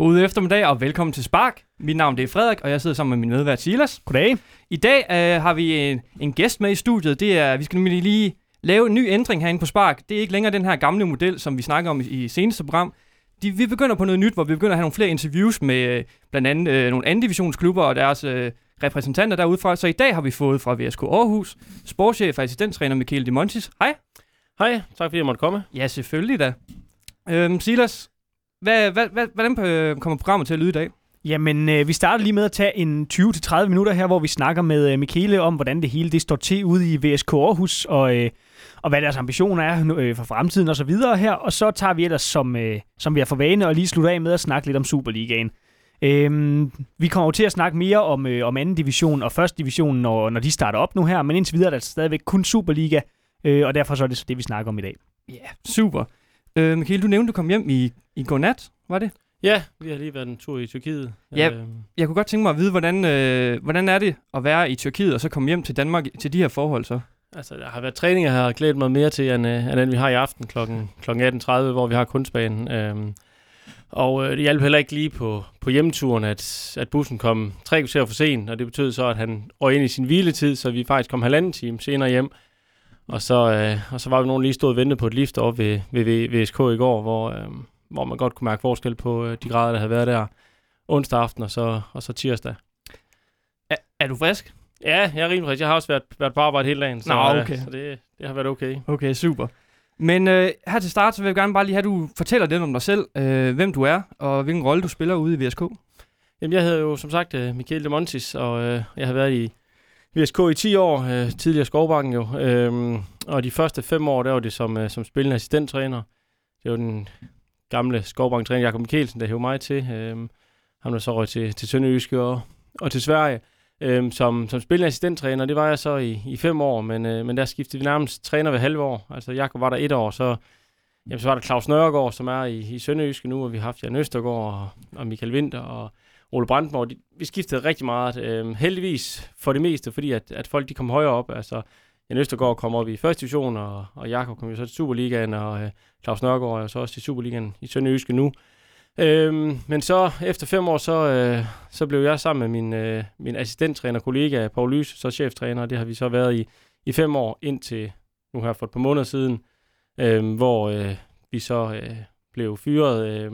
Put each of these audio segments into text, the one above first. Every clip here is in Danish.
God eftermiddag og velkommen til Spark. Mit navn det er Frederik, og jeg sidder sammen med min medvært Silas. Goddag. I dag øh, har vi en, en gæst med i studiet. Det er, vi skal nemlig lige lave en ny ændring herinde på Spark. Det er ikke længere den her gamle model, som vi snakker om i, i seneste program. De, vi begynder på noget nyt, hvor vi begynder at have nogle flere interviews med øh, blandt andet øh, nogle anden divisionsklubber og deres øh, repræsentanter derudefra. Så i dag har vi fået fra VSK Aarhus sportschef og assistenttræner Michael Dimontis. Hej. Hej, tak fordi jeg måtte komme. Ja, selvfølgelig da. Øhm, Silas, hvad, hvad, hvad, hvordan øh, kommer programmet til at lyde i dag? Jamen, øh, vi starter lige med at tage en 20-30 minutter her, hvor vi snakker med øh, Michele om, hvordan det hele det står til ude i VSK Aarhus, og, øh, og hvad deres ambitioner er øh, for fremtiden og så videre her. Og så tager vi ellers, som, øh, som vi har for vane, og lige slutte af med at snakke lidt om Superligaen. Øhm, vi kommer jo til at snakke mere om, øh, om anden division og første division, når, når de starter op nu her, men indtil videre er der stadigvæk kun Superliga, øh, og derfor så er det så det, vi snakker om i dag. Ja, yeah, super. Øh, Michael, du nævnte, du kom hjem i, i går nat, var det? Ja, vi har lige været en tur i Tyrkiet. Ja, øh. jeg kunne godt tænke mig at vide, hvordan, øh, hvordan er det at være i Tyrkiet og så komme hjem til Danmark til de her forhold så? Altså, der har været træninger, jeg har glædet mig mere til, end, øh, end vi har i aften kl. kl. 18.30, hvor vi har kunstbanen. Øh, og øh, det hjalp heller ikke lige på, på hjemturen, at, at bussen kom tre kvarter for sent, og det betød så, at han røg ind i sin hviletid, så vi faktisk kom halvanden time senere hjem. Og så, øh, og så var vi nogen lige stået og ventede på et lift op ved, ved, ved VSK i går, hvor, øh, hvor man godt kunne mærke forskel på øh, de grader, der havde været der onsdag aften og så, og så tirsdag. Er, er du frisk? Ja, jeg er rimelig frisk. Jeg har også været, været på arbejde hele dagen, så, Nå, okay. øh, så det, det har været okay. Okay, super. Men øh, her til start, så vil jeg gerne bare lige have, at du fortæller lidt om dig selv, øh, hvem du er, og hvilken rolle du spiller ude i VSK. Jamen, jeg hedder jo som sagt uh, Michael de Montis, og øh, jeg har været i VSK i 10 år, øh, tidligere Skovbakken jo. Øh, og de første fem år, der var det som, øh, som spillende assistenttræner. Det var den gamle Skovbakken-træner Jakob Mikkelsen, der hævde mig til. Øh, han var så røg til, til Sønderjyske og, og til Sverige øh, som, som spillende assistenttræner. Det var jeg så i, i fem år, men, øh, men der skiftede vi nærmest træner ved halve år. Altså Jakob var der et år, så, jamen, så var der Claus Nørgaard, som er i, i Sønderjyske nu, og vi har haft Jan Østergaard og, og Michael Winter og Ole Brandenborg. De, vi skiftede rigtig meget. Øh, heldigvis for det meste, fordi at, at folk de kom højere op. Altså Jan Østergaard kom op i første division, og, og Jakob kom jo så til Superligaen, og øh, Claus Nørgaard er så også til Superligaen i Sønderjyske nu. Øhm, men så efter fem år, så, øh, så blev jeg sammen med min, øh, min assistenttræner, kollega Paul Lys, så cheftræner, og det har vi så været i, i fem år indtil nu her for et par måneder siden, øh, hvor øh, vi så øh, blev fyret øh,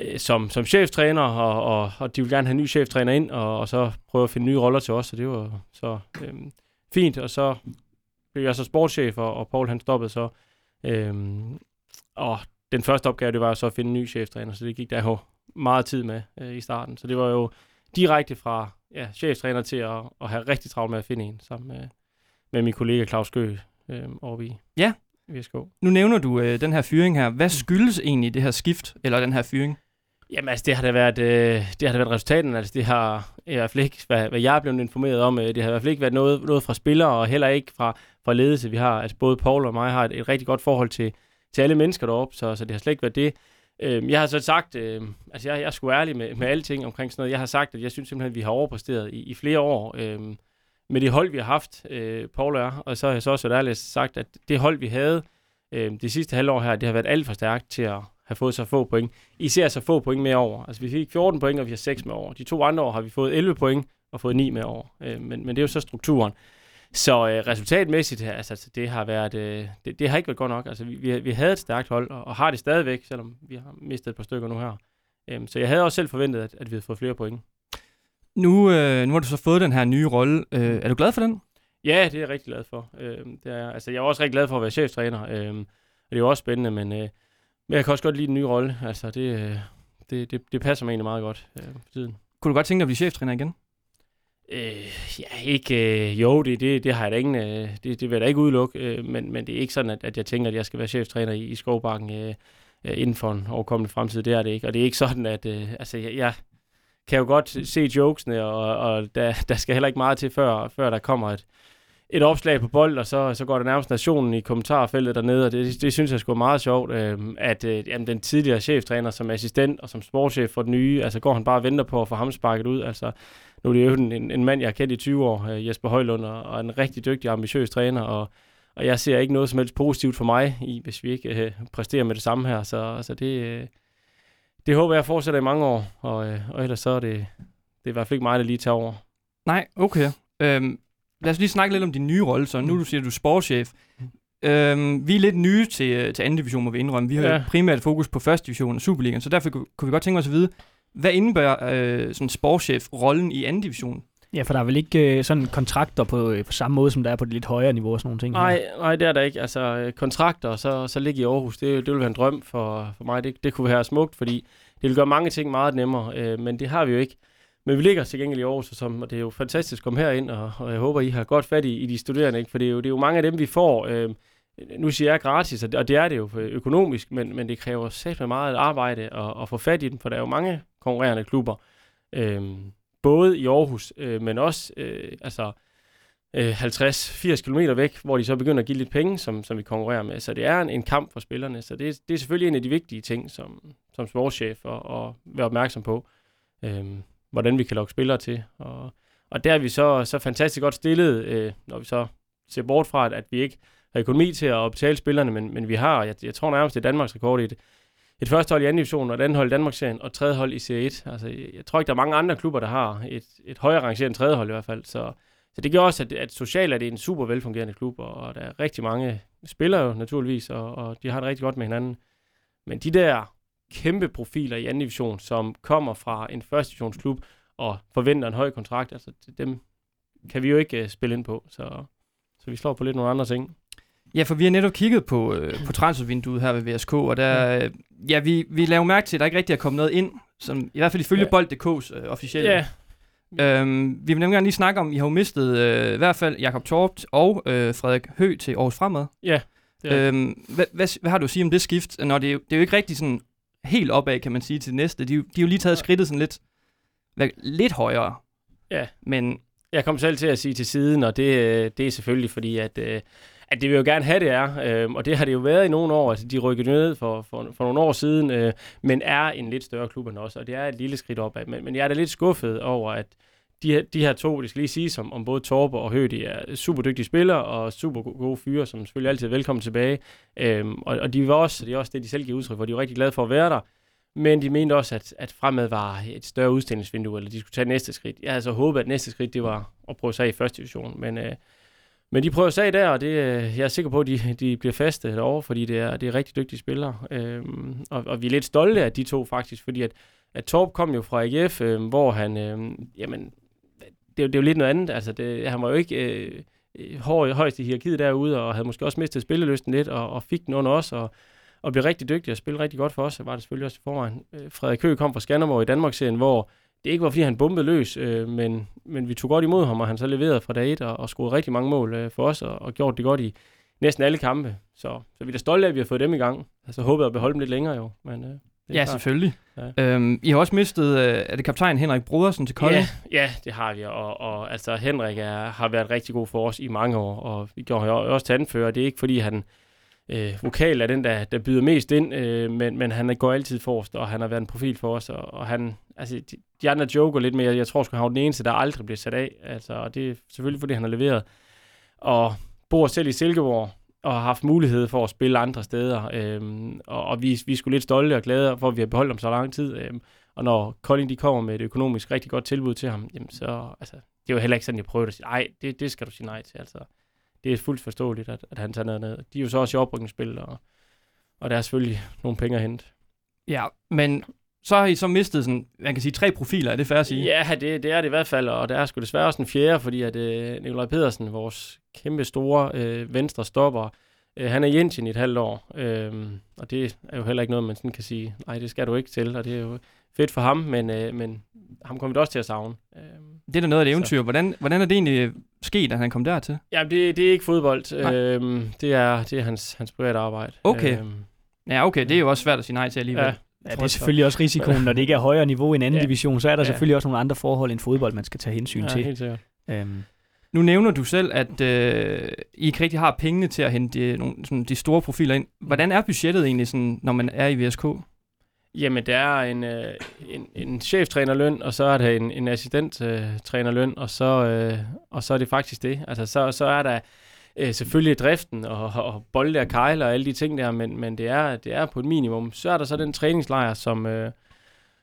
øh, som, som cheftræner, og, og, og de vil gerne have en ny cheftræner ind, og, og så prøve at finde nye roller til os, og det var så øh, fint, og så blev jeg så sportschef, og, og Paul han stoppede så, øh, og den første opgave, det var så at finde en ny cheftræner, så det gik der jo meget tid med øh, i starten. Så det var jo direkte fra ja, cheftræner til at, at have rigtig travlt med at finde en, sammen med, med min kollega Claus Gø øh, over i ja. VSK. Nu nævner du øh, den her fyring her. Hvad skyldes egentlig det her skift, eller den her fyring? Jamen altså, det har da været, øh, det har da været resultaten. Altså, det har i hvert fald ikke, hvad, hvad jeg er blevet informeret om, øh, det har i hvert fald ikke været noget, noget fra spillere, og heller ikke fra, fra ledelse. Vi har, altså både Paul og mig har et, et rigtig godt forhold til, til alle mennesker deroppe, så, så det har slet ikke været det. Øh, jeg har så sagt, øh, altså jeg, jeg er sgu ærlig med, med alting omkring sådan noget. Jeg har sagt, at jeg synes simpelthen, at vi har overpræsteret i, i flere år øh, med det hold, vi har haft, øh, Paul og jeg. Og så har jeg så også været ærlig sagt, at det hold, vi havde øh, det sidste halvår her, det har været alt for stærkt til at have fået så få point. Især så få point med over. Altså vi fik 14 point, og vi har 6 med over. De to andre år har vi fået 11 point og fået 9 med over. Øh, men, men det er jo så strukturen. Så øh, resultatmæssigt, altså, det har været, øh, det, det har ikke været godt nok. Altså, vi, vi, vi havde et stærkt hold, og, og har det stadigvæk, selvom vi har mistet et par stykker nu her. Øhm, så jeg havde også selv forventet, at, at vi havde fået flere point. Nu, øh, nu har du så fået den her nye rolle. Øh, er du glad for den? Ja, det er jeg rigtig glad for. Øh, det er, altså, jeg er også rigtig glad for at være cheftræner, øh, og det er jo også spændende, men, øh, men jeg kan også godt lide den nye rolle. Altså, det, øh, det, det, det passer mig egentlig meget godt øh, for tiden. Kunne du godt tænke dig at blive cheftræner igen? Øh, ja, ikke... Øh, jo, det, det, det har jeg da ingen... Øh, det, det vil jeg da ikke udelukke, øh, men, men det er ikke sådan, at, at jeg tænker, at jeg skal være cheftræner i, i Skovbakken øh, øh, inden for en overkommende fremtid. Det er det ikke. Og det er ikke sådan, at... Øh, altså, jeg, jeg kan jo godt se jokesene, og, og der, der skal heller ikke meget til, før, før der kommer et, et opslag på bold, og så, så går der nærmest nationen i kommentarfeltet dernede, og det, det synes jeg skulle meget sjovt, øh, at øh, jamen, den tidligere cheftræner som assistent og som sportschef for den nye, altså går han bare og venter på at få ham sparket ud. Altså, nu er det jo en, en mand, jeg har kendt i 20 år, øh, Jesper Højlund, og, og en rigtig dygtig, ambitiøs træner, og, og jeg ser ikke noget som helst positivt for mig, i, hvis vi ikke øh, præsterer med det samme her, så, så det... Øh, det håber jeg fortsætter i mange år, og, øh, og ellers så er det, det er i hvert fald ikke mig, der lige tager over. Nej, okay. Øhm, lad os lige snakke lidt om din nye rolle, så nu du siger, du er sportschef. Øhm, vi er lidt nye til, til anden division, må vi indrømme. Vi har ja. Primært fokus på første division og Superligaen, så derfor kunne, vi godt tænke os at vide, hvad indebærer øh, sådan sportschef-rollen i anden division? Ja, for der er vel ikke øh, sådan kontrakter på, øh, på samme måde, som der er på det lidt højere niveau og sådan nogle ting. Nej, nej, det er der ikke. Altså, øh, kontrakter, så, så ligge i Aarhus, det, det vil være en drøm for, for mig. Det, det kunne være smukt, fordi det vil gøre mange ting meget nemmere, øh, men det har vi jo ikke. Men vi ligger til gengæld i Aarhus, og, som, og det er jo fantastisk at komme herind, og, og jeg håber, I har godt fat i, i de studerende, ikke? for det er, jo, det er jo mange af dem, vi får. Øh, nu siger jeg gratis, og det, og det er det jo øh, økonomisk, men, men det kræver sæt med meget arbejde at, at få fat i dem, for der er jo mange konkurrerende klubber. Øh, både i Aarhus, øh, men også øh, altså, øh, 50-80 km væk, hvor de så begynder at give lidt penge, som, som vi konkurrerer med. Så det er en, en kamp for spillerne. Så det, det er selvfølgelig en af de vigtige ting som, som sportschef at, at være opmærksom på, øh, hvordan vi kan lokke spillere til. Og, og der er vi så, så fantastisk godt stillet, øh, når vi så ser bort fra, at, at vi ikke har økonomi til at betale spillerne, men, men vi har, jeg, jeg tror nærmest, det er Danmarks rekord i et, et første hold i anden division, og et andet hold i Danmarksserien, og et tredje hold i Serie 1. Altså, jeg, jeg tror ikke, der er mange andre klubber, der har et, et højere rangeret tredje hold i hvert fald. Så, så det gør også, at, at socialt er det en super velfungerende klub, og der er rigtig mange spillere jo naturligvis, og, og de har det rigtig godt med hinanden. Men de der kæmpe profiler i anden division, som kommer fra en første divisionsklub og forventer en høj kontrakt, altså dem kan vi jo ikke uh, spille ind på. Så, så vi slår på lidt nogle andre ting. Ja, for vi har netop kigget på, øh, på transfervinduet her ved VSK, og der, øh, ja, vi, vi laver mærke til, at der ikke rigtig er kommet noget ind, som i hvert fald ifølge Ja. Bold.dk's øh, officielle. Ja, Øhm, vi vil nemlig gerne lige snakke om, I har jo mistet øh, i hvert fald Jakob Torpt og øh, Frederik Hø til Aarhus Fremad. ja. det Øhm, hvad, hvad, hvad har du at sige om det skift? Når det, er jo, det er jo ikke rigtig sådan helt opad, kan man sige, til næste. De, de har jo lige taget skridtet sådan lidt, lidt højere. Ja. Men Jeg kom selv til at sige til siden, og det, øh, det er selvfølgelig fordi, at, øh, at det vil jo gerne have, det er. Øh, og det har det jo været i nogle år. Altså, de rykkede ned for, for, for nogle år siden, men er en lidt større klub end os, og det er et lille skridt opad. Men, men jeg er da lidt skuffet over, at de, her- de her to, det skal lige sige, som om både Torbe og Høgh, de er super dygtige spillere og super gode fyre, som selvfølgelig altid er velkommen tilbage. Øhm, og, og de var også, det er også det, de selv giver udtryk for, de var rigtig glade for at være der. Men de mente også, at, at fremad var et større udstillingsvindue, eller de skulle tage næste skridt. Jeg havde så håbet, at næste skridt, det var at prøve sig i første division. Men, øh, men de prøver sig der, og det, øh, jeg er sikker på, at de, de bliver faste derovre, fordi det er, det er rigtig dygtige spillere. Øhm, og, og vi er lidt stolte af de to faktisk, fordi at, at Torp kom jo fra AGF, øh, hvor han, øh, jamen, det, er jo- det er jo lidt noget andet. Altså, det, han var jo ikke øh, øh hård, højst i hierarkiet derude, og havde måske også mistet spillelysten lidt, og, og fik den under os, og, og blev rigtig dygtig og spille rigtig godt for os. Var det selvfølgelig også i forvejen. Øh, Frederik Høgh kom fra Skanderborg i Danmarksserien, hvor det ikke var, fordi han bombede løs, øh, men, men vi tog godt imod ham, og han så leverede fra dag et og, og scorede rigtig mange mål øh, for os, og, og gjort det godt i næsten alle kampe. Så, så vi er da stolte af, at vi har fået dem i gang. Altså håbet at beholde dem lidt længere jo. Men, øh, det ja, klart. selvfølgelig. Ja. Øhm, I har også mistet, øh, er det kaptajn Henrik Brodersen til Kolding? Ja, ja, det har vi, og, og altså Henrik er, har været rigtig god for os i mange år, og vi gjorde jo også til anfører. Det er ikke fordi, han øh, vokal er den, der, der byder mest ind, øh, men, men han går altid forrest, og han har været en profil for os, og, og han, altså de, de andre joker lidt mere, jeg tror sgu, han var den eneste, der aldrig bliver sat af, altså, og det er selvfølgelig, fordi han har leveret, og bor selv i Silkeborg, og har haft mulighed for at spille andre steder, øhm, og, og vi, vi er sgu lidt stolte og glade for, at vi har beholdt ham så lang tid, øhm, og når Kolding de kommer med et økonomisk rigtig godt tilbud til ham, jamen så, altså, det er jo heller ikke sådan, jeg prøver at sige, nej, det, det skal du sige nej til, altså. Det er fuldt forståeligt, at, at han tager noget ned. De er jo så også i oprykningsspil, og, og der er selvfølgelig nogle penge at hente. ja. Men så har I så mistet sådan, man kan sige, tre profiler, er det fair at sige? Ja, det, det er det i hvert fald, og der er sgu desværre også en fjerde, fordi at øh, Nikolaj Pedersen, vores kæmpe store øh, venstre stopper, øh, han er i Indien i et halvt år, øh, og det er jo heller ikke noget, man sådan kan sige, nej, det skal du ikke til, og det er jo fedt for ham, men, øh, men ham kommer vi også til at savne. Øh, Det er da noget af et eventyr. Hvordan, hvordan er det egentlig sket, at han kom dertil? ja, det, det er ikke fodbold, Nej. øh, det er, det er hans, hans private arbejde. Okay. Øh, Ja, okay, det er jo også svært at sige nej til alligevel. ja, Ja. Det er selvfølgelig også risikoen, når det ikke er højere niveau end anden Ja. division, så er der Ja. selvfølgelig også nogle andre forhold end fodbold, man skal tage hensyn ja, til. helt sikkert. Øhm, Nu nævner du selv, at øh, I ikke rigtig har pengene til at hente de, nogle, sådan, de store profiler ind. Hvordan er budgettet egentlig, sådan, når man er i VSK? Jamen, der er en, øh, en, en cheftrænerløn, og så er der en, en assistenttrænerløn, øh, og, så, øh, og så er det faktisk det. Altså, så, så er der øh, selvfølgelig driften og, og bolde og kejler og alle de ting der, men, men det, er, det er på et minimum. Så er der så den træningslejr, som, øh,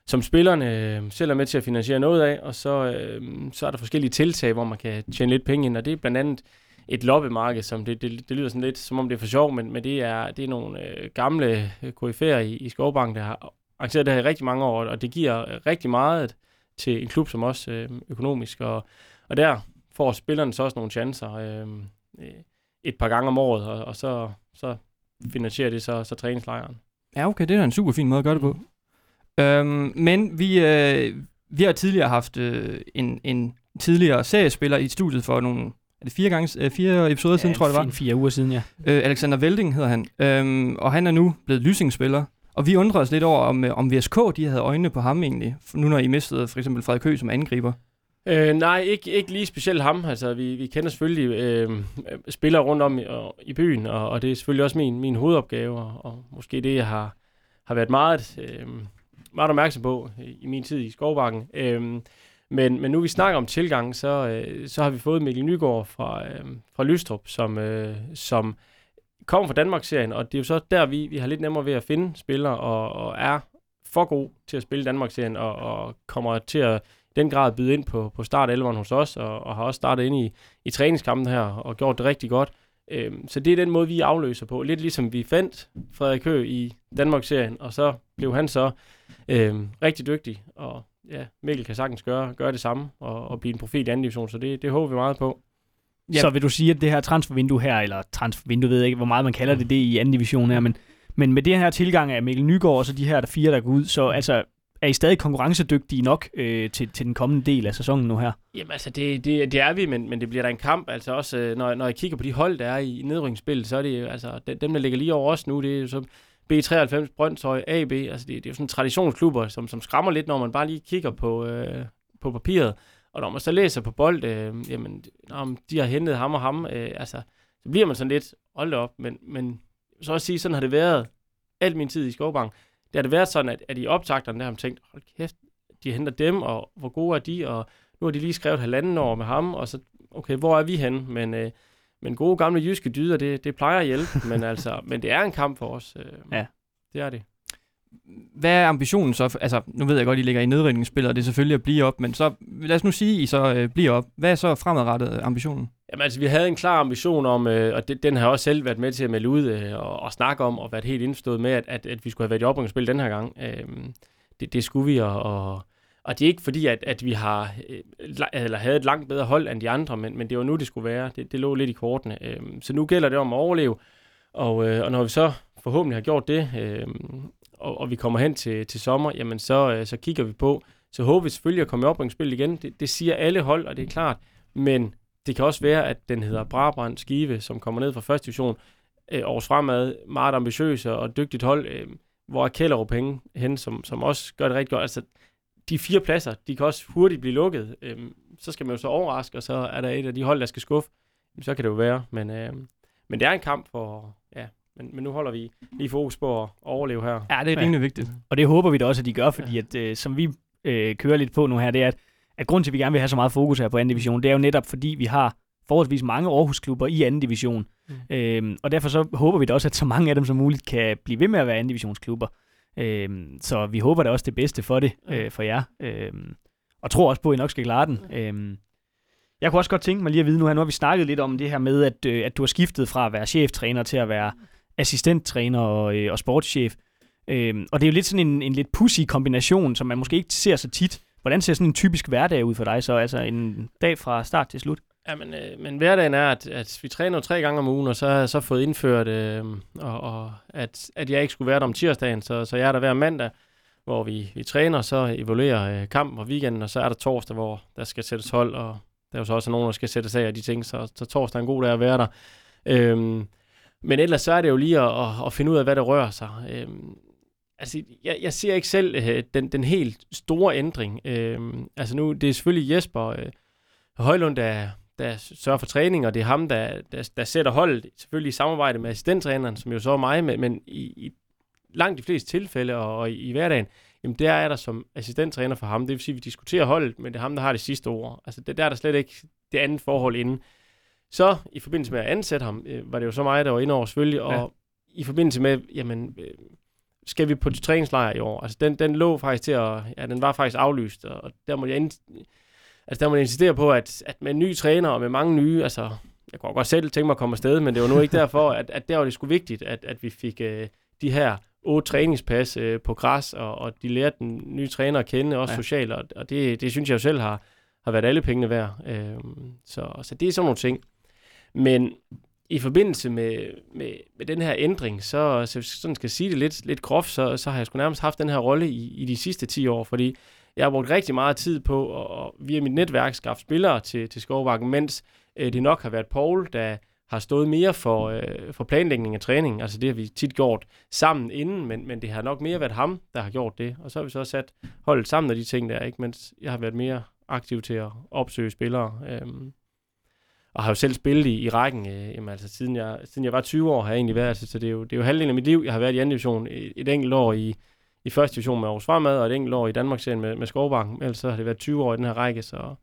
som spillerne øh, selv er med til at finansiere noget af, og så, øh, så er der forskellige tiltag, hvor man kan tjene lidt penge ind, og det er blandt andet et loppemarked, som det, det, det lyder sådan lidt, som om det er for sjov, men, men det er, det er nogle øh, gamle øh, KF'er i, i Skovbank, der har arrangeret det her i rigtig mange år, og det giver øh, rigtig meget til en klub som os øh, økonomisk, og, og der får spillerne så også nogle chancer øh, øh, et par gange om året, og, og så, så finansierer det så, så træningslejren. Ja, okay, det er en super fin måde at gøre det på. Øhm, men vi, øh, vi har tidligere haft øh, en, en tidligere seriespiller i studiet for nogle er det fire, gange, øh, fire episoder ja, siden, tror jeg det var? fire uger siden, ja. Øh, Alexander Velding hedder han, øhm, og han er nu blevet lysingspiller. Og vi undrer os lidt over, om, øh, om VSK de havde øjnene på ham egentlig, nu når I mistede for eksempel Frederik Høgh som angriber. Øh, nej, ikke, ikke lige specielt ham. Altså, vi, vi kender selvfølgelig øh, spillere rundt om i, og, i byen, og, og det er selvfølgelig også min, min hovedopgave, og, og måske det, jeg har, har været meget, øh, meget opmærksom på i min tid i Skovbakken. Øh, men, men nu vi snakker om tilgang, så, øh, så har vi fået Mikkel Nygaard fra, øh, fra Lystrup, som, øh, som kommer fra Danmarksserien, og det er jo så der, vi, vi har lidt nemmere ved at finde spillere, og, og er for god til at spille Danmarksserien, og, og kommer til at den grad byde ind på, på start 11 hos os, og, og har også startet ind i, i træningskampen her, og gjort det rigtig godt. Øhm, så det er den måde, vi afløser på. Lidt ligesom vi fandt Frederik Høgh i Danmarksserien, og så blev han så øhm, rigtig dygtig, og ja, Mikkel kan sagtens gøre, gøre det samme, og, og blive en profil i anden division, så det, det håber vi meget på. Ja. Så vil du sige, at det her transfervindue her, eller transfervindue, ved jeg ikke, hvor meget man kalder det det i anden division her, men, men med det her tilgang af Mikkel Nygaard, og så de her der fire, der går ud, så altså, er I stadig konkurrencedygtige nok øh, til, til den kommende del af sæsonen nu her? Jamen altså, det, det, det er vi, men, men det bliver da en kamp. Altså også, øh, når, når jeg kigger på de hold, der er i nedrykningsspillet, så er det altså, dem, der ligger lige over os nu, det er jo så B93, Brøndshøj, AB. Altså, det, det er jo sådan traditionsklubber, som, som skræmmer lidt, når man bare lige kigger på, øh, på papiret. Og når man så læser på bold, øh, jamen, om de har hentet ham og ham, øh, altså, så bliver man sådan lidt, hold op, men, men så også sige, sådan har det været alt min tid i Skovbank det har det været sådan, at, at i optagterne der har man tænkt, hold kæft, de henter dem, og hvor gode er de, og nu har de lige skrevet halvanden år med ham, og så, okay, hvor er vi henne? Men, øh, men gode gamle jyske dyder, det, det plejer at hjælpe, men, altså, men det er en kamp for os. Øh, ja. Det er det. Hvad er ambitionen så? Altså, nu ved jeg godt, at I ligger i nedrykningsspillet, og det er selvfølgelig at blive op, men så lad os nu sige, at I så øh, bliver op. Hvad er så fremadrettet øh, ambitionen? Jamen altså, vi havde en klar ambition om, øh, og det, den har jeg også selv været med til at melde ud øh, og, og snakke om, og været helt indstået med, at, at, at vi skulle have været i oprykningsspil den her gang. Øh, det, det skulle vi, og, og, og det er ikke fordi, at, at vi har øh, eller havde et langt bedre hold end de andre, men, men det var nu, det skulle være. Det, det lå lidt i kortene. Øh, så nu gælder det om at overleve, og, øh, og når vi så forhåbentlig har gjort det, øh, og, og vi kommer hen til, til sommer, jamen så, øh, så kigger vi på, så håber vi selvfølgelig at komme i oprykningsspil igen. Det, det siger alle hold, og det er klart, men det kan også være, at den hedder Brabrand Skive, som kommer ned fra første division, øh, års fremad, meget ambitiøs og dygtigt hold, øh, hvor er Kjellerup penge hen, som, som også gør det rigtig godt. Altså, de fire pladser, de kan også hurtigt blive lukket. Øh, så skal man jo så overraske, og så er der et af de hold, der skal skuffe. Så kan det jo være, men, øh, men det er en kamp for, men, men nu holder vi lige fokus på at overleve her. Ja, det er rimelig ja. vigtigt. Og det håber vi da også, at de gør, fordi at, øh, som vi øh, kører lidt på nu her, det er, at at grund til, at vi gerne vil have så meget fokus her på anden division, det er jo netop, fordi vi har forholdsvis mange Aarhus-klubber i anden division. Mm. Øhm, og derfor så håber vi da også, at så mange af dem som muligt kan blive ved med at være anden divisionsklubber. Øhm, så vi håber da også det bedste for det, øh, for jer. Øhm, og tror også på, at I nok skal klare den. Øhm, jeg kunne også godt tænke mig lige at vide nu her, nu har vi snakket lidt om det her med, at, øh, at du har skiftet fra at være cheftræner til at være assistenttræner og, øh, og sportschef. Øhm, og det er jo lidt sådan en, en lidt pussy kombination, som man måske ikke ser så tit. Hvordan ser sådan en typisk hverdag ud for dig så? Altså en dag fra start til slut? Ja, men, øh, men hverdagen er, at, at vi træner tre gange om ugen, og så har jeg så fået indført, øh, og, og at, at jeg ikke skulle være der om tirsdagen, så, så jeg er der hver mandag, hvor vi, vi træner, så evaluerer øh, kampen og weekenden, og så er der torsdag, hvor der skal sættes hold, og der er jo så også nogen, der skal sættes af og de ting, så, så torsdag er en god dag at være der. Øh, men ellers så er det jo lige at, at, at finde ud af, hvad der rører sig. Øh, altså, jeg, jeg ser ikke selv øh, den, den helt store ændring. Øh, altså nu, det er selvfølgelig Jesper øh, Højlund, der, der sørger for træning, og det er ham, der, der, der sætter holdet, selvfølgelig i samarbejde med assistenttræneren, som jo så er mig, men, men i, i langt de fleste tilfælde og, og i, i hverdagen, jamen der er der som assistenttræner for ham. Det vil sige, at vi diskuterer holdet, men det er ham, der har det sidste ord. Altså det, der er der slet ikke det andet forhold inden. Så i forbindelse med at ansætte ham, øh, var det jo så mig, der var inde over selvfølgelig, og ja. i forbindelse med, jamen, øh, skal vi på træningslejr i år? Altså, den, den lå faktisk til at, ja, den var faktisk aflyst, og der må jeg, ind, altså, der må jeg insistere på, at, at med en ny træner og med mange nye, altså, jeg kunne godt selv tænke mig at komme afsted, men det var nu ikke derfor, at, at der var det sgu vigtigt, at, at vi fik øh, de her otte træningspas øh, på græs, og, og de lærte den nye træner at kende, også ja. socialt, og, og det, det synes jeg jo selv har, har været alle pengene værd. Øh, så, så det er sådan nogle ting. Men i forbindelse med, med, med den her ændring, så, så sådan skal jeg sige det lidt, lidt groft, så, så har jeg sgu nærmest haft den her rolle i, i de sidste 10 år, fordi jeg har brugt rigtig meget tid på at, via mit netværk skaffe spillere til, til Skovbakken, mens øh, det nok har været Paul, der har stået mere for, øh, for planlægning af træning. Altså det har vi tit gjort sammen inden, men, men det har nok mere været ham, der har gjort det. Og så har vi så sat holdet sammen af de ting der, ikke? mens jeg har været mere aktiv til at opsøge spillere. Øhm, og har jo selv spillet i, i rækken, øh, jamen, altså, siden, jeg, siden jeg var 20 år, har jeg egentlig været, altså, så det er, jo, det er jo halvdelen af mit liv, jeg har været i anden division, et, et enkelt år i, i første division med Aarhus Fremad, og et enkelt år i Danmarksserien med, med Skovbanken, ellers så har det været 20 år i den her række, så,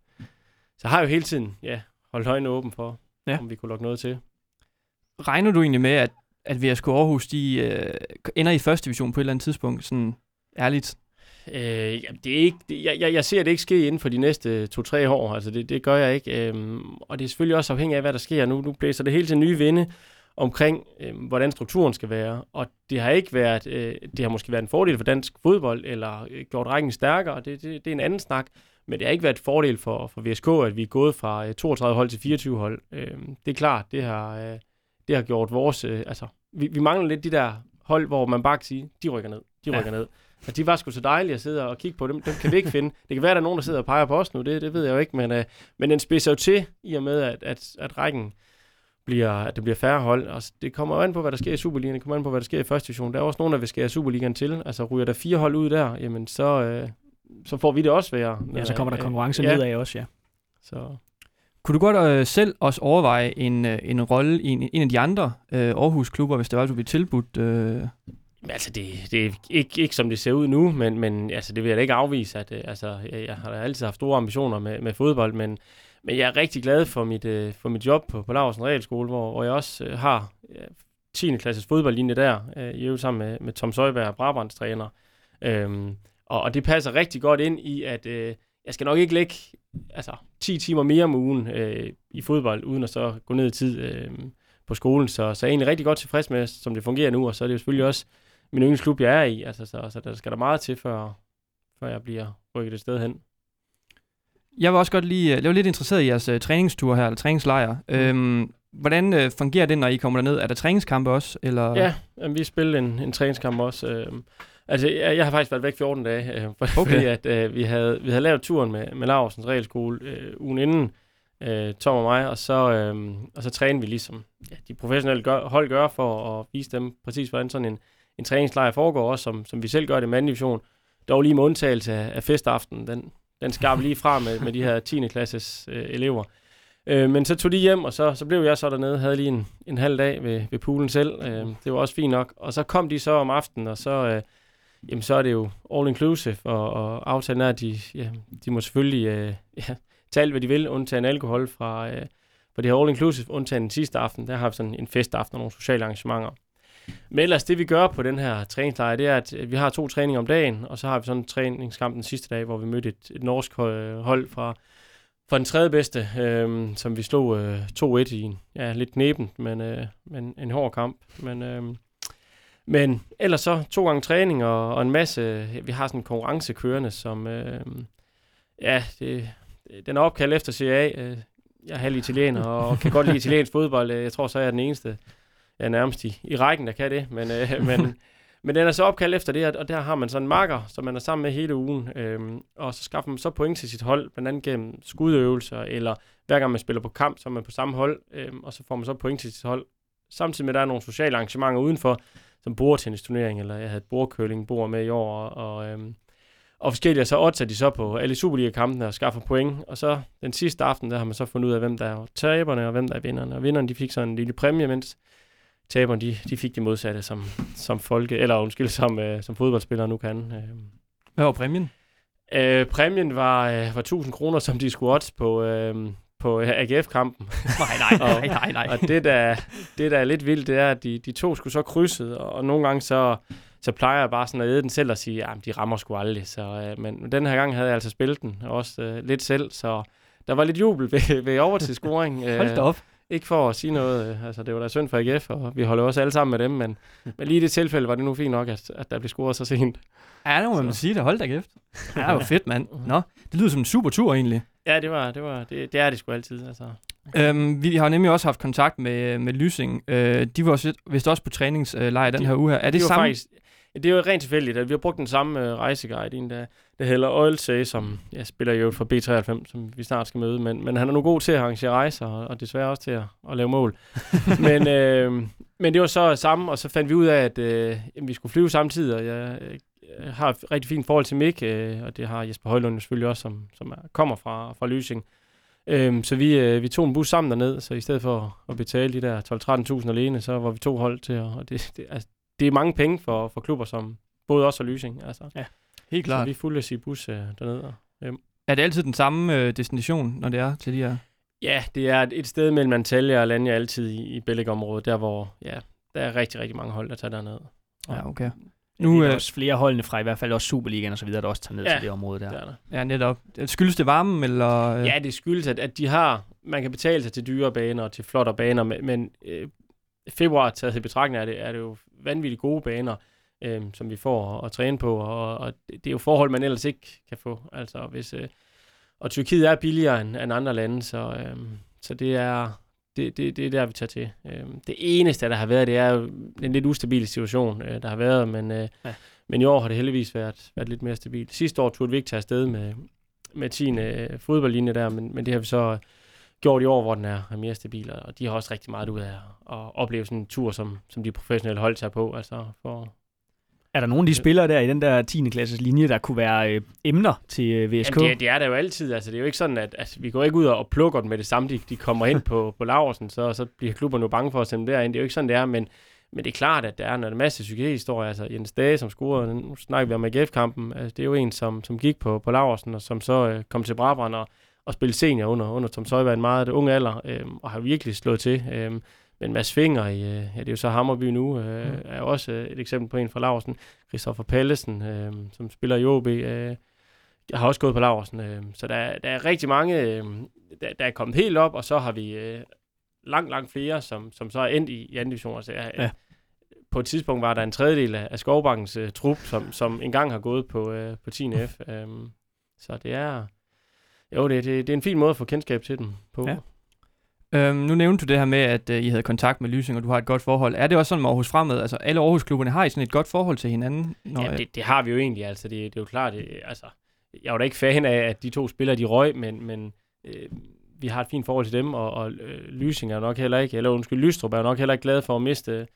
så har jeg jo hele tiden ja, holdt øjnene åben for, ja. om vi kunne lukke noget til. Regner du egentlig med, at, at VSK Aarhus, de øh, ender i første division på et eller andet tidspunkt, sådan ærligt? Øh, det er ikke, det, jeg, jeg, jeg ser det ikke ske inden for de næste to-tre år. Altså det, det gør jeg ikke. Øhm, og det er selvfølgelig også afhængigt af, hvad der sker. Nu, nu blæser det hele til nye vinde omkring, øh, hvordan strukturen skal være. Og det har ikke været, øh, det har måske været en fordel for dansk fodbold, eller øh, gjort rækken stærkere. Det, det, det er en anden snak. Men det har ikke været et fordel for, for VSK, at vi er gået fra øh, 32 hold til 24 hold. Øh, det er klart, det har, øh, det har gjort vores... Øh, altså, vi, vi mangler lidt de der hold, hvor man bare kan sige, de rykker ned, de rykker ja. ned. Og de var sgu så dejlige at sidde og kigge på dem. Dem kan vi ikke finde. Det kan være, at der er nogen, der sidder og peger på os nu. Det, det ved jeg jo ikke. Men, uh, men den spidser jo til, i og med, at, at, at rækken bliver, at det bliver færre hold. Altså, det kommer jo an på, hvad der sker i Superligaen. Det kommer an på, hvad der sker i første division. Der er også nogen, der vil skære Superligaen til. Altså, ryger der fire hold ud der, jamen så, uh, så får vi det også værre. Ja, så kommer der konkurrence uh, nedad også, ja. Så. Kunne du godt øh, selv også overveje en, øh, en rolle i en, en af de andre øh, Aarhus-klubber, hvis det var, du blev tilbudt øh, Altså, det, det er ikke, ikke som det ser ud nu, men, men altså, det vil jeg da ikke afvise. At, øh, altså, jeg, jeg har da altid haft store ambitioner med, med fodbold, men, men jeg er rigtig glad for mit, øh, for mit job på, på Laversen Realskole, hvor, hvor jeg også øh, har 10. klasses fodboldlinje der, uh, i øvrigt sammen med, med Tom Søjberg, Brabants træner. Øhm, og, og det passer rigtig godt ind i, at øh, jeg skal nok ikke lægge altså, 10 timer mere om ugen øh, i fodbold, uden at så gå ned i tid øh, på skolen. Så, så jeg er egentlig rigtig godt tilfreds med, som det fungerer nu, og så er det jo selvfølgelig også min yndlingsklub, jeg er i. Altså, så, så der skal der meget til, før, før jeg bliver rykket et sted hen. Jeg vil også godt lige, jeg var lidt interesseret i jeres uh, træningstur her, eller træningslejr. Mm. Øhm, hvordan uh, fungerer det, når I kommer derned? Er der træningskampe også? Eller? Ja, jamen, vi spiller en, en træningskamp også. Øhm, altså, jeg, jeg har faktisk været væk 14 dage, øh, okay. fordi at, øh, vi, havde, vi havde lavet turen med, med Larsens Regelskole øh, ugen inden, øh, Tom og mig, og så, øh, og så træner vi ligesom ja, de professionelle gør, hold gør for at vise dem præcis, hvordan sådan en, en træningslejr foregår også, som, som vi selv gør det i manddivision. Dog lige med undtagelse af, af festaften. Den, den skar lige fra med, med de her 10. klasses øh, elever. Øh, men så tog de hjem, og så, så blev jeg så dernede, havde lige en, en halv dag ved, ved poolen selv. Øh, det var også fint nok. Og så kom de så om aftenen, og så, øh, jamen, så er det jo all inclusive, og, og aftalen er, at de, ja, de må selvfølgelig øh, ja, tage alt, hvad de vil, undtagen alkohol fra, øh, fra det her all inclusive, undtagen den sidste aften. Der har vi sådan en festaften og nogle sociale arrangementer. Men ellers det vi gør på den her træningslejr, det er, at øh, vi har to træninger om dagen, og så har vi sådan en træningskamp den sidste dag, hvor vi mødte et, et norsk øh, hold fra, fra den tredje bedste, øh, som vi slog øh, 2-1 i en ja, lidt næben, men, øh, men en hård kamp. Men, øh, men ellers så to gange træning og, og en masse, øh, vi har sådan en konkurrence kørende, som, øh, ja, det, den er opkaldt efter CA. Øh, jeg er halv italiener og kan godt lide italiensk fodbold. Jeg tror så, jeg er den eneste ja, nærmest i, i rækken, der kan det. Men, øh, men, men den er så opkaldt efter det, og der har man sådan en marker, som man er sammen med hele ugen. øh, og så skaffer man så point til sit hold, blandt andet gennem skudøvelser, eller hver gang man spiller på kamp, så er man på samme hold, øh, og så får man så point til sit hold. Samtidig med, at der er nogle sociale arrangementer udenfor, som bordtennisturnering, eller jeg havde bordkøling bord med i år, og, og øh, og forskellige, så otter de så på alle Superliga-kampene og skaffer point. Og så den sidste aften, der har man så fundet ud af, hvem der er taberne og hvem der er vinderne. Og vinderne, de fik sådan en lille præmie, mens taberne, de, de fik det modsatte som, som folke, eller undskyld, som, øh, som fodboldspillere nu kan. Øh. Hvad var præmien? Øh, præmien var, øh, var 1000 kroner, som de skulle odds på, øh, på AGF-kampen. nej, nej, nej, nej, nej. og det, der, det, der er lidt vildt, det er, at de, de to skulle så krydse, og, og nogle gange så, så plejer jeg bare sådan at æde den selv og sige, at de rammer sgu aldrig. Så, øh, men den her gang havde jeg altså spillet den, også øh, lidt selv, så der var lidt jubel ved, ved overtidsscoring. Hold da op. Ikke for at sige noget, øh, altså det var da synd for AGF, og vi holder også alle sammen med dem, men, men lige i det tilfælde var det nu fint nok, at, at der blev scoret så sent. Ja, det må man sige det. Hold da kæft. Ja, det var fedt, mand. Nå, det lyder som en super tur egentlig. Ja, det var, det var, det, det er det sgu altid, altså. Øhm, vi har nemlig også haft kontakt med, med Lysing. Øh, de var også, vist også på træningslejr den De- her uge her. Er det, var samme? Faktisk, det er jo rent tilfældigt, at vi har brugt den samme øh, rejseguide, en der, der hedder Oilsay, som jeg spiller jo for B93, som vi snart skal møde, men, men han er nu god til at arrangere rejser, og, og desværre også til at, at lave mål. men, øh, men det var så samme, og så fandt vi ud af, at øh, jamen, vi skulle flyve samtidig, og jeg øh, har et rigtig fint forhold til Mik, øh, og det har Jesper Højlund selvfølgelig også, som, som er, kommer fra, fra Lysing. Øhm, så vi, øh, vi tog en bus sammen derned, så i stedet for at betale de der 12-13.000 alene, så var vi to hold til, og det, det, altså, det er mange penge for, for klubber som både os og Lysing. Altså. Ja, Helt Så klart. vi fulgte os i bus øh, dernede. og- Er det altid den samme øh, destination, når det er til de her? Ja, det er et, sted mellem Antalya og Lanja altid i, i Belgik-området, der hvor ja, der er rigtig, rigtig mange hold, der tager derned. Ja, okay. Nu er der øh, også flere holdene fra i hvert fald også Superligaen og så videre, der også tager ned Ja, til det område der. Der er der. ja, netop. Skyldes det varmen, eller? Øh? Ja, det skyldes, at, at de har, man kan betale sig til dyre baner og til flotte baner, men, men øh, februar taget i betragtning er det, er det jo vanvittigt gode baner, øh, som vi får at, træne på, og, og det er jo forhold, man ellers ikke kan få. Altså, hvis, øh, og Tyrkiet er billigere end, end andre lande, så, øh, så det er det, det, det er der, vi tager til. Øh, det eneste, der har været, det er jo en lidt ustabil situation, øh, der har været, men, øh, Ja. men i år har det heldigvis været, været lidt mere stabilt. Sidste år tog vi ikke tage afsted med, med 10. øh, fodboldlinje der, men, men det har vi så gjort i år, hvor den er, er mere stabil, og de har også rigtig meget ud af at, opleve sådan en tur, som, som de professionelle hold tager på, altså for, Er der nogle af de spillere der i den der 10. klasses linje, der kunne være øh, emner til øh, VSK? Jamen, det, det er der jo altid. Altså, det er jo ikke sådan, at altså, vi går ikke ud og plukker dem med det samme, de, de kommer ind på, på Laversen, så, så bliver klubberne jo bange for at sende dem derind. Det er jo ikke sådan, det er, men, men det er klart, at der er en masse succeshistorier. Altså, Jens Dage, som scorede, nu snakker vi om AGF-kampen, altså, det er jo en, som, som gik på, på Laversen, og som så øh, kom til Brabrand og, og spillede senior under, under Tom Søjberg en meget unge alder, øh, og har virkelig slået til. Øh, men Mads Finger, i, øh, ja, det er jo så Hammerby nu, øh, Mm. er også øh, et eksempel på en fra Laversen. Christoffer Pallesen, øh, som spiller i OB, øh, jeg har også gået på Laversen. Øh, så der, der er rigtig mange, øh, der, der er kommet helt op, og så har vi øh, langt, langt flere, som, som så er endt i, i anden division. Altså, Ja. På et tidspunkt var der en tredjedel af, af Skovbankens øh, trup, som, som engang har gået på, øh, på 10. F. Øh, så det er... Jo, det, det, det er en fin måde at få kendskab til den på. Ja. Øhm, nu nævnte du det her med, at øh, I havde kontakt med Lysing, og du har et godt forhold. Er det også sådan med Aarhus Fremad? Altså alle Aarhus-klubberne har I sådan et godt forhold til hinanden? Når, Ja, det, det har vi jo egentlig. Altså, det, det er jo klart, det, altså, jeg var da ikke fan af, at de to spillere, de røg, men, men øh, vi har et fint forhold til dem, og, og øh, Lysing er nok heller ikke, eller undskyld, Lystrup er nok heller ikke glad for at miste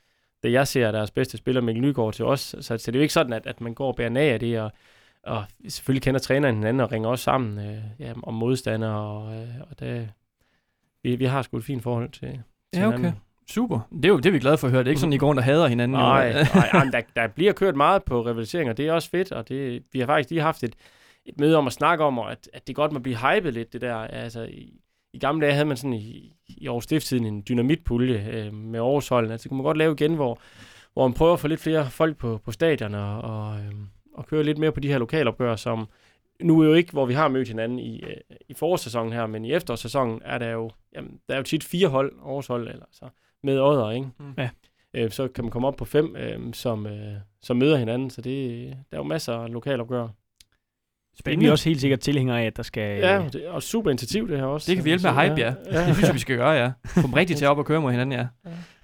det, jeg ser er deres bedste spiller, Mikkel Nygaard, til os. Så, så det er jo ikke sådan, at, at man går og bærer af det, og, og selvfølgelig kender træneren hinanden og ringer også sammen øh, ja, om modstandere, og, øh, og det, vi, vi har sgu et fint forhold til, til Ja, okay. hinanden. Super. Det er jo det, er vi glade for at høre. Det er ikke sådan, I går rundt og hader hinanden. Nej, nej der, der bliver kørt meget på rivaliseringer, det er også fedt, og det, vi har faktisk lige haft et, et møde om at snakke om, og at, at det godt må blive hypet lidt, det der. Altså, i, i gamle dage havde man sådan i, i Aarhus Stifttiden en dynamitpulje øh, med Aarhusholden. Altså, det kunne man godt lave igen, hvor, hvor man prøver at få lidt flere folk på, på stadion og, og, øh, og køre lidt mere på de her lokalopgør, som nu er jo ikke, hvor vi har mødt hinanden i, øh, i forårssæsonen her, men i efterårssæsonen er der jo, jamen, der er jo tit fire hold, Aarhus hold, eller så, med odder, ikke? Mm. Ja. øh, så kan man komme op på fem, øh, som, øh, som møder hinanden. Så det, der er jo masser af lokalopgør. Men vi er også helt sikkert tilhængere af, at der skal... Ja, det er også super initiativ det her også. Det kan vi hjælpe med at hype, ja. ja. Det synes jeg, vi skal gøre, ja. Få dem rigtig til op og køre mod hinanden, ja.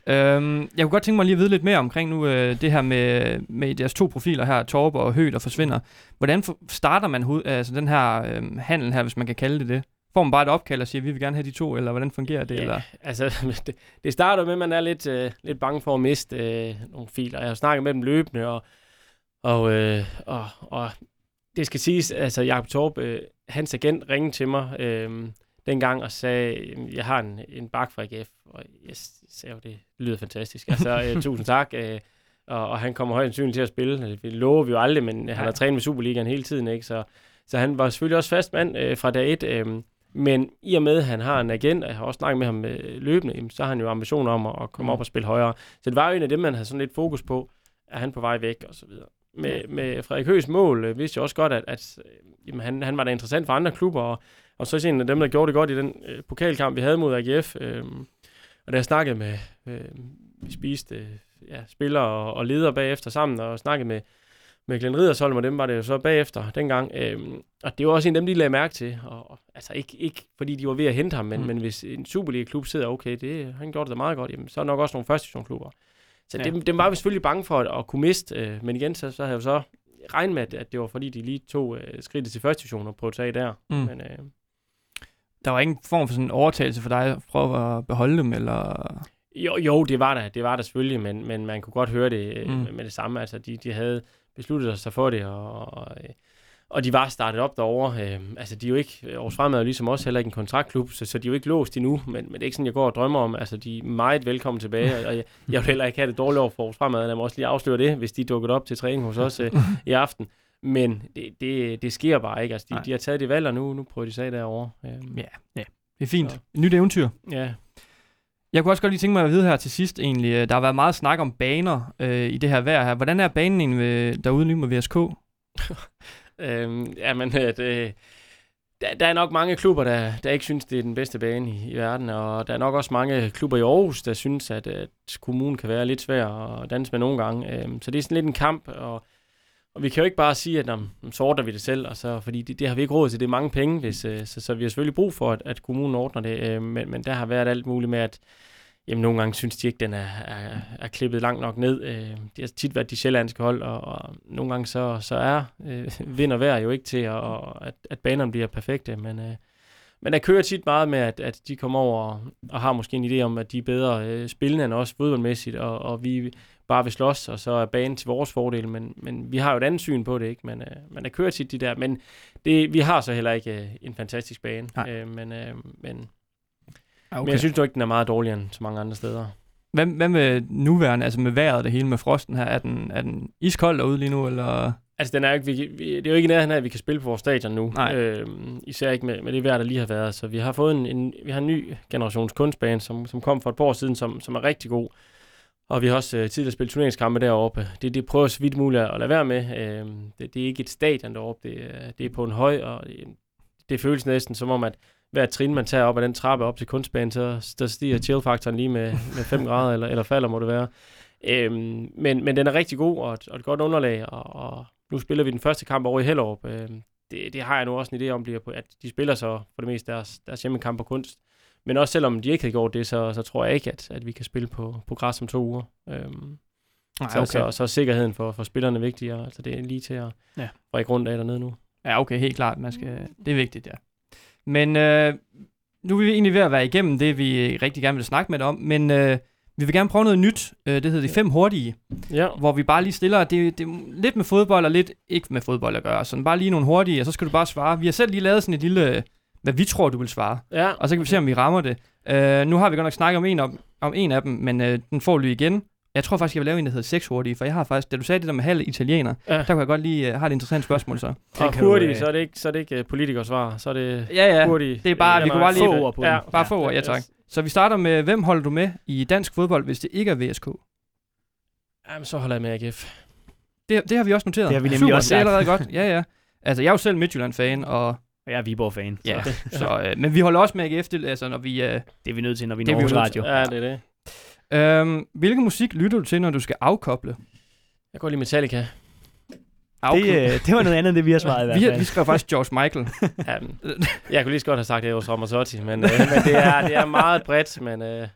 Øhm, jeg kunne godt tænke mig lige at vide lidt mere omkring nu øh, det her med, med deres to profiler her, Torb og Høgh, der forsvinder. Hvordan for, starter man hoved, altså den her øh, handel her, hvis man kan kalde det det? Får man bare et opkald og siger, vi vil gerne have de to, eller hvordan fungerer det? Ja, Eller? altså, det, det starter med, at man er lidt, øh, lidt bange for at miste øh, nogle filer. Jeg har snakket med dem løbende, og, og, øh, og, og det skal siges, altså Jakob Torp, øh, hans agent ringede til mig øh, dengang og sagde, jeg har en, en bak fra AGF, og jeg sagde jo, det lyder fantastisk. Altså, øh, tusind tak. Øh, og, og han kommer højst sandsynligt til at spille. Det lover vi jo aldrig, men han har trænet med Superligaen hele tiden, ikke? Så, så han var selvfølgelig også fast mand øh, fra dag et. Øh, men i og med, at han har en agent, og jeg har også snakket med ham øh, løbende, jamen, så har han jo ambitioner om at, at komme Mm. op og spille højere. Så det var jo en af dem, man havde sådan lidt fokus på, er han på vej væk, og så videre. Med, med Frederik Høs mål øh, vidste jeg også godt, at, at øh, jamen, han, han var da interessant for andre klubber, og, og så er en af dem, der gjorde det godt i den øh, pokalkamp, vi havde mod AGF. Øh, og da jeg snakkede med, øh, vi spiste øh, ja, spillere og, og ledere bagefter sammen, og snakkede med, med Glenn Ridersholm, og dem var det jo så bagefter dengang. Øhm, og det var også en af dem, de lagde mærke til. Og, altså ikke, ikke fordi de var ved at hente ham, men, mm. men hvis en Superliga-klub sidder, okay, det, han gjorde det meget godt, jamen, så er nok også nogle første klubber. Så ja. dem, dem var vi selvfølgelig bange for at, at kunne miste. Øh, men igen, så, så havde jeg jo så regnet med, at, at det var fordi, de lige tog øh, skridtet til første division og prøvede at tage der. Mm. Men, øh, der var ingen form for sådan en overtagelse for dig at prøve at beholde dem, eller... Jo, jo, det var der, det var der selvfølgelig, men, men man kunne godt høre det øh, mm. med det samme. Altså, de, de havde besluttet sig for det, og, og, og de var startet op derovre. Øh, altså, de er jo ikke, Aarhus Fremad er ligesom også heller ikke en kontraktklub, så, så de er jo ikke låst endnu, men, men det er ikke sådan, jeg går og drømmer om. Altså, de er meget velkommen tilbage, og jeg, jeg vil heller ikke have det dårligt over for Aarhus Fremad. Lad mig også lige afsløre det, hvis de dukker op til træning hos os øh, i aften. Men det, det, det sker bare ikke. Altså, de, de har taget det valg, og nu, nu prøver de sig derovre. Øh, ja, ja. Det er fint. Så. Nyt eventyr. Ja, jeg kunne også godt lige tænke mig at vide her til sidst egentlig. Øh, der har været meget snak om baner øh, i det her vejr her. Hvordan er banen egentlig ved, derude lige med VSK? øhm, jamen, øh, det, der, der er nok mange klubber, der, der ikke synes, det er den bedste bane i, i verden, og der er nok også mange klubber i Aarhus, der synes, at, at kommunen kan være lidt svær at danse med nogle gange. Øhm, så det er sådan lidt en kamp, og og vi kan jo ikke bare sige, at om, så ordner vi det selv, og så, fordi det, det har vi ikke råd til. Det er mange penge, hvis, øh, så, så vi har selvfølgelig brug for, at, at kommunen ordner det. Øh, men, men der har været alt muligt med, at jamen, nogle gange synes de ikke, den er, er, er klippet langt nok ned. Øh, det har tit været de sjællandske hold, og, og nogle gange så, så er øh, vind og vejr jo ikke til, og, at, at banerne bliver perfekte. Men, øh, men der kører tit meget med, at, at de kommer over og, og har måske en idé om, at de er bedre øh, spillende end os fodboldmæssigt, og, og vi bare vil slås, og så er banen til vores fordel, men, men vi har jo et andet syn på det, ikke? Men, øh, men der kører tit de der, men det, vi har så heller ikke øh, en fantastisk bane, øh, men, øh, men, okay. men jeg synes jo ikke, den er meget dårligere end så mange andre steder. Hvad, hvad med nuværende, altså med vejret det hele, med frosten her, er den, er den iskold derude lige nu, eller... Altså, den er ikke, vi, vi, det er jo ikke nærheden af, at vi kan spille på vores stadion nu. Nej. Øh, især ikke med, med det vejr, der lige har været. Så vi har fået en, en, vi har en ny generations kunstbane, som, som kom for et par år siden, som, som er rigtig god. Og vi har også øh, tidligere spillet turneringskampe deroppe. Det, det prøver så vidt muligt at lade være med. Øh, det, det er ikke et stadion deroppe, det, det er på en høj, og det, det føles næsten som om, at hver trin, man tager op af den trappe op til kunstbanen, så der stiger chill-faktoren lige med, med 5 grader, eller, eller falder må det være. Øhm, men, men den er rigtig god, og et, og et godt underlag, og, og nu spiller vi den første kamp over i Hellerup. Øhm, det, det har jeg nu også en idé om, at de spiller så for det meste deres, deres hjemmekamp på kunst. Men også selvom de ikke havde gjort det, så, så tror jeg ikke, at, at vi kan spille på, på græs om to uger. Øhm, Nej, okay. så, så, så er sikkerheden for, for spillerne vigtigere. Altså det er lige til at ja. række rundt af dernede nu. Ja, okay, helt klart. Man skal, det er vigtigt, ja. Men øh, nu er vi egentlig ved at være igennem det, vi rigtig gerne vil snakke med dig om, men øh, vi vil gerne prøve noget nyt. Øh, det hedder de fem hurtige, ja. hvor vi bare lige stiller, det, det er lidt med fodbold og lidt ikke med fodbold at gøre. Så bare lige nogle hurtige, og så skal du bare svare. Vi har selv lige lavet sådan et lille hvad vi tror, du vil svare. Ja. Og så kan vi se, om vi rammer det. Uh, nu har vi godt nok snakket om en, om, om en af dem, men uh, den får du igen. Jeg tror faktisk, jeg vil lave en, der hedder seks hurtige, for jeg har faktisk, da du sagde det der med halv italiener, ja. der kunne jeg godt lige uh, have et interessant spørgsmål så. Og hurtige, så er det ikke, så er det ikke uh, politikersvar, så er det ja, ja. hurtige. Det er bare, vi kunne bare lige... Få ord på ja, bare få ord, ja tak. Yes. Så vi starter med, hvem holder du med i dansk fodbold, hvis det ikke er VSK? Jamen, så holder jeg med AGF. Det, det har vi også noteret. Det har vi nemlig Super, også sagt. det er allerede godt. Ja, ja. Altså, jeg er jo selv Midtjylland-fan, og jeg er Viborg-fan. Ja, så, så øh, men vi holder også med AGF, det, altså, når vi... Øh, det er vi nødt til, når vi når radio. Ja, det er det. Øhm, hvilken musik lytter du til, når du skal afkoble? Jeg går lige Metallica. Det, øh, det var noget andet, det vi har svaret i hvert fald. Vi, vi skrev faktisk George Michael. ja, jeg kunne lige så godt have sagt, at jeg var Ramazzotti, men, øh, men det, er, det er meget bredt, men øh,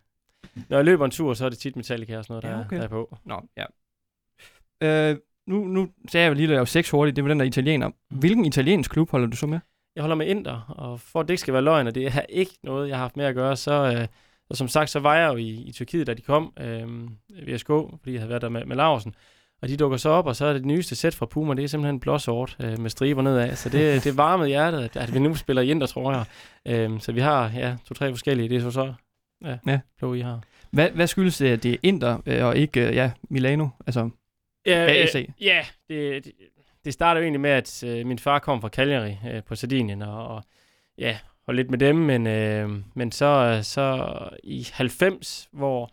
når jeg løber en tur, så er det tit Metallica og sådan noget, der, ja, okay. der er på. Nå, ja. Øh, nu, nu sagde jeg jo lige, at jeg var seks hurtigt, det var den der italiener. Hvilken italiensk klub holder du så med? Jeg holder med Inter, og for at det ikke skal være løgn, og det er ikke noget, jeg har haft med at gøre, så, øh, og som sagt, så var jeg jo i, i Tyrkiet, da de kom, øh, VSK, fordi jeg havde været der med, med Larsen, og de dukker så op, og så er det, det nyeste sæt fra Puma, det er simpelthen blåsort øh, med striber nedad, så det, det varmede hjertet, at, at vi nu spiller i Inter, tror jeg. Øh, så vi har ja, to-tre forskellige, det er så så, ja, ja. Blå, I har. Hvad, hvad skyldes det, at det er Inter, øh, og ikke ja, Milano, altså ja, AC? Øh, ja, det, det, det starter jo egentlig med, at øh, min far kom fra Cagliari øh, på Sardinien, og, og ja, holdt lidt med dem, men, øh, men så, så i 90, hvor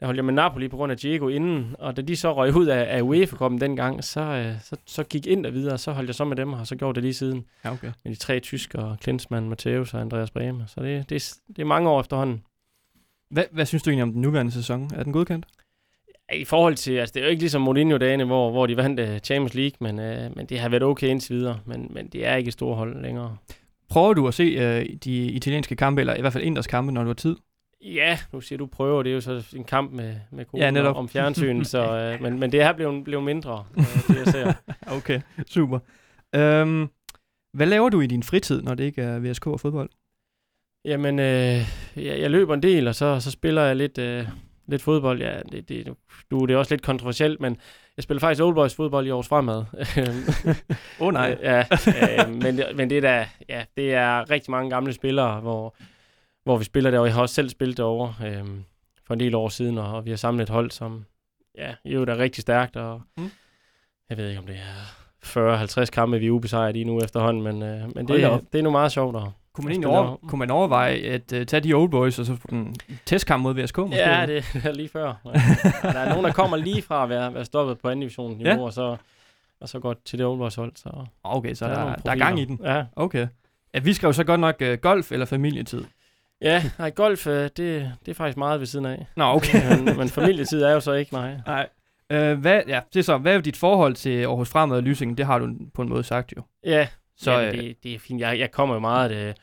jeg holdt jo med Napoli på grund af Diego inden, og da de så røg ud af, af UEFA-koppen dengang, så, øh, så, så gik ind der videre, og så holdt jeg så med dem, og så gjorde det lige siden. Ja, okay. Med de tre tyskere, Klinsmann, Matthäus og Andreas Brehme. Så det, det, er- det er mange år efterhånden. Hvad, hvad synes du egentlig om den nuværende sæson? Er den godkendt? I forhold til, altså det er jo ikke ligesom Mourinho-dagene, hvor, hvor de vandt uh, Champions League, men, uh, men det har været okay indtil videre, men, men det er ikke et stort hold længere. Prøver du at se øh, de italienske kampe, eller i hvert fald Inders kampe, når du har tid? Ja, nu siger du prøver, det er jo så en kamp med, med kone Ja, netop. om fjernsyn, så, uh, men, men det her blev, blev mindre, uh, det jeg ser. Okay, super. Øhm, hvad laver du i din fritid, når det ikke er VSK og fodbold? Jamen, øh, jeg, jeg løber en del, og så, så spiller jeg lidt, øh, lidt fodbold. Ja, det, det, nu, det er også lidt kontroversielt, men jeg spiller faktisk Old Boys fodbold i års fremad. Åh oh, nej. ja, øh, men, det- men det er da, ja, det er rigtig mange gamle spillere, hvor, hvor vi spiller derovre. Jeg har også selv spillet derovre øh, for en del år siden, og, og vi har samlet et hold, som ja, jo er rigtig stærkt, og Mm. jeg ved ikke, om det er 40-50 kampe, vi er ubesejret i nu efterhånden, men, øh, men det, det er nu meget sjovt. Og, Kunne man, egentlig over, kunne man overveje at uh, tage de old boys og så få en testkamp mod VSK? Måske? Ja, det er lige før. Ja. der er nogen, der kommer lige fra at være, være stoppet på anden division niveau, Ja. og så og så godt til det Old Boys hold. Så Okay, så der, der, der er gang i den. Ja, Okay. Ja, vi jo så godt nok uh, golf eller familietid. ja nej, golf, øh, det, det er faktisk meget ved siden af. Nå, okay. men, men familietid er jo så ikke, nej. Nej. Uh, hvad, ja, det er så, hvad er dit forhold til Aarhus Fremad og Lysing? Det har du på en måde sagt jo. Ja, Så, så, øh, Jamen, det, det er fint. Jeg, jeg kommer jo meget øh,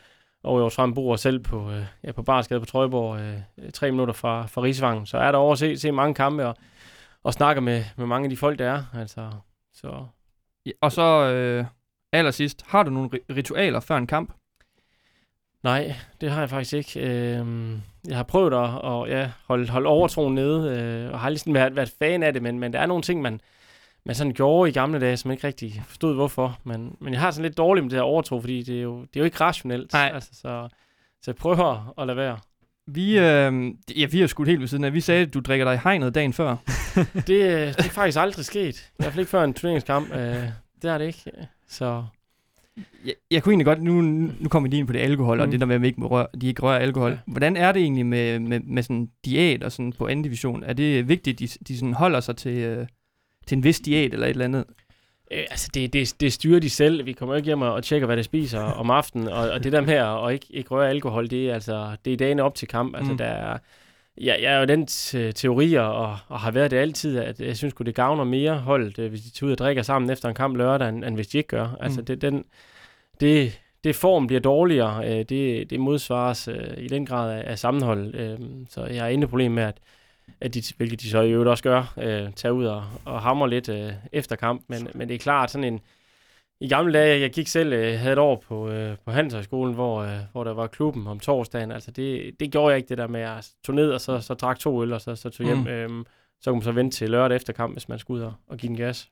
over i Aarhus Frem, bor selv på, øh, ja, på Barsgade på Trøjborg, øh, tre minutter fra, fra Rigsvangen. Så er der over at se, se mange kampe og, og snakker med, med mange af de folk, der er. Altså, så Ja, Og så øh, allersidst, har du nogle ri- ritualer før en kamp? Nej, det har jeg faktisk ikke. Øhm, jeg har prøvet at, at ja, holde, holde overtroen nede, øh, og har ligesom været, været fan af det, men, men der er nogle ting, man, man sådan gjorde i gamle dage, som ikke rigtig forstod hvorfor. Men, men jeg har sådan lidt dårligt med det her overtro, fordi det er jo, det er jo ikke rationelt. Nej. Altså, så, så jeg prøver at lade være. Vi, øh, ja, vi har skudt helt ved siden af. Vi sagde, at du drikker dig i hegnet dagen før. Det, øh, det er faktisk aldrig sket. I hvert fald ikke før en turneringskamp. Øh, det er det ikke. Så Jeg, jeg kunne egentlig godt, nu, nu kommer vi lige ind på det alkohol, mm. og det der med, at vi ikke må røre, de ikke rører alkohol. Ja. Hvordan er det egentlig med, med, med sådan diæt og sådan på anden division? Er det vigtigt, at de, de sådan holder sig til, øh, til en vis diæt eller et eller andet? Øh, altså, det, det, det styrer de selv. Vi kommer ikke hjem og tjekker, hvad de spiser om aftenen. Og, og det der med at og ikke, ikke røre alkohol, det er, altså, det er dagene op til kamp. Altså, Mm. der er, ja, jeg er jo den te- teorier, og, og har været det altid, at jeg synes, at det gavner mere holdet, øh, hvis de tager ud og drikker sammen efter en kamp lørdag, end, end hvis de ikke gør. Altså, Mm. det, den, det, det form bliver dårligere. Øh, det, det modsvares øh, i den grad af, af sammenhold. Øh, så jeg har intet problem med, at at de, hvilket de så i øvrigt også gør, øh, tager ud og, og hammer lidt øh, efter kamp. Men, men det er klart sådan en... I gamle dage, jeg gik selv, øh, havde et år på, øh, på Handelshøjskolen, hvor, øh, hvor der var klubben om torsdagen. Altså det, det gjorde jeg ikke, det der med at tog ned og så, så drak to øl, og så, så tog hjem. Mm. Mm. Øhm, så kunne man så vente til lørdag efter kamp, hvis man skulle ud og, og give den gas.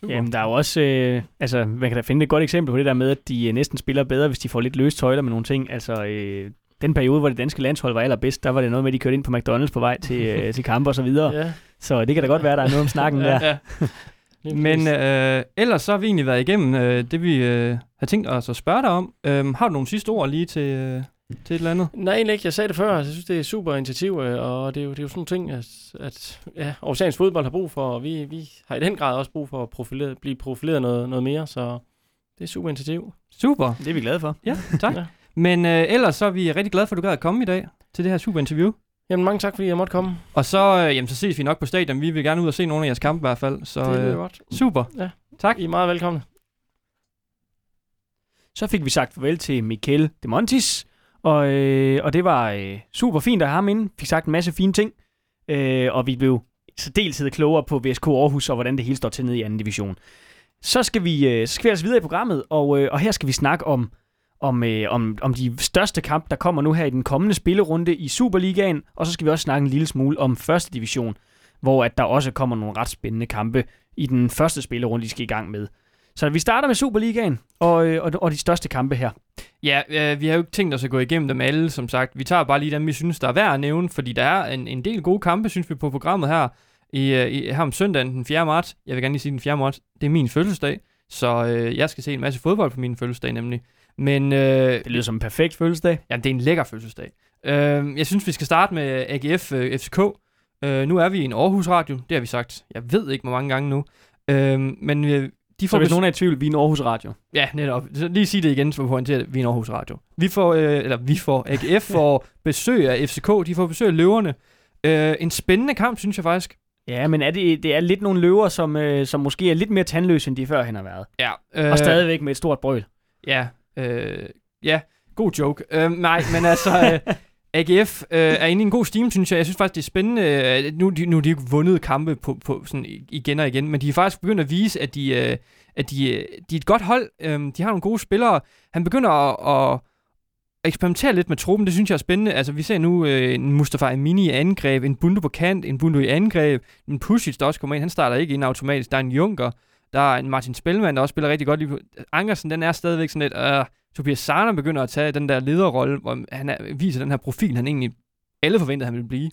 Super. Jamen, der er jo også, øh, altså, man kan da finde et godt eksempel på det der med, at de øh, næsten spiller bedre, hvis de får lidt løst tøjler med nogle ting. Altså, øh, den periode, hvor det danske landshold var allerbedst, der var det noget med, at de kørte ind på McDonald's på vej til, øh, til kampe og så videre. Ja, Så det kan da godt være, der er noget om snakken der. ja. Men øh, ellers så har vi egentlig været igennem øh, det, vi øh, har tænkt os at spørge dig om. Øh, har du nogle sidste ord lige til, øh, til et eller andet? Nej, egentlig ikke. Jeg sagde det før. Jeg synes, det er super initiativ, øh, og det er jo, det er jo sådan nogle ting, at, at ja, Aarhusiansk fodbold har brug for, og vi, vi har i den grad også brug for at profilere, blive profileret noget, noget mere, så det er super initiativ. Super. Det er vi glade for. Ja, tak. Ja. Men øh, ellers så er vi rigtig glade for, at du gad at komme i dag til det her super interview. Jamen, mange tak, fordi jeg måtte komme. Og så, øh, jamen, så ses vi nok på stadion. Vi vil gerne ud og se nogle af jeres kampe i hvert fald. Så det er øh, godt. super. Ja. Tak. I er meget velkomne. Så fik vi sagt farvel til Michael De Montis, og, øh, og det var øh, super fint at have ham inde. Fik sagt en masse fine ting, øh, og vi blev særdeleshed klogere på VSK Aarhus og hvordan det hele står til nede i anden division. Så skal vi, øh, så skal vi altså videre i programmet, og, øh, og her skal vi snakke om, om, øh, om, om de største kampe, der kommer nu her i den kommende spillerunde i Superligaen, og så skal vi også snakke en lille smule om første division, hvor at der også kommer nogle ret spændende kampe i den første spillerunde, de skal i gang med. Så vi starter med Superligaen og, øh, og, og de største kampe her. Ja, øh, vi har jo ikke tænkt os at gå igennem dem alle, som sagt. Vi tager bare lige dem, vi synes, der er værd at nævne, fordi der er en, en del gode kampe, synes vi, på programmet her. I, øh, i, her om søndagen, den 4. marts. Jeg vil gerne lige sige den 4. marts. Det er min fødselsdag, så øh, jeg skal se en masse fodbold på min fødselsdag nemlig. Men øh, Det lyder som en perfekt fødselsdag. jamen, det er en lækker fødselsdag. Øh, jeg synes, vi skal starte med AGF øh, FCK. Øh, nu er vi i en Aarhus Radio, det har vi sagt, jeg ved ikke, hvor mange gange nu. Øh, men øh, de Så får hvis bes- nogen er i tvivl, vi er en Aarhus Radio. Ja, netop. Så lige sige det igen, så vi pointerer, at vi er en Aarhus Radio. Vi får, øh, eller vi får, AGF får besøg af FCK, de får besøg af løverne. Øh, en spændende kamp, synes jeg faktisk. Ja, men er det, det er lidt nogle løver, som, øh, som måske er lidt mere tandløse, end de førhen har været. Ja. Øh, Og stadigvæk med et stort brøl. Ja, øh, ja, god joke. Øh, nej, men altså, øh, AGF øh, er inde i en god steam, synes jeg. Jeg synes faktisk, det er spændende. Øh, Nu, de, nu er de ikke vundet kampe på, på sådan igen og igen, men de er faktisk begyndt at vise, at de, øh, at de, øh, de er et godt hold. Øh, de har nogle gode spillere. Han begynder at, at eksperimentere lidt med truppen. Det synes jeg er spændende. Altså, vi ser nu øh, en Mustafa Amini i angreb, en Bundu på kant, en Bundu i angreb, en Pusic, der også kommer ind. Han starter ikke ind automatisk. Der er en Junker. Der er en Martin Spellmann, der også spiller rigtig godt. lige på- Ankersen, den er stadigvæk sådan lidt... Øh, Tobias Sarner begynder at tage den der lederrolle, hvor han er, viser den her profil, han egentlig alle forventede, han ville blive.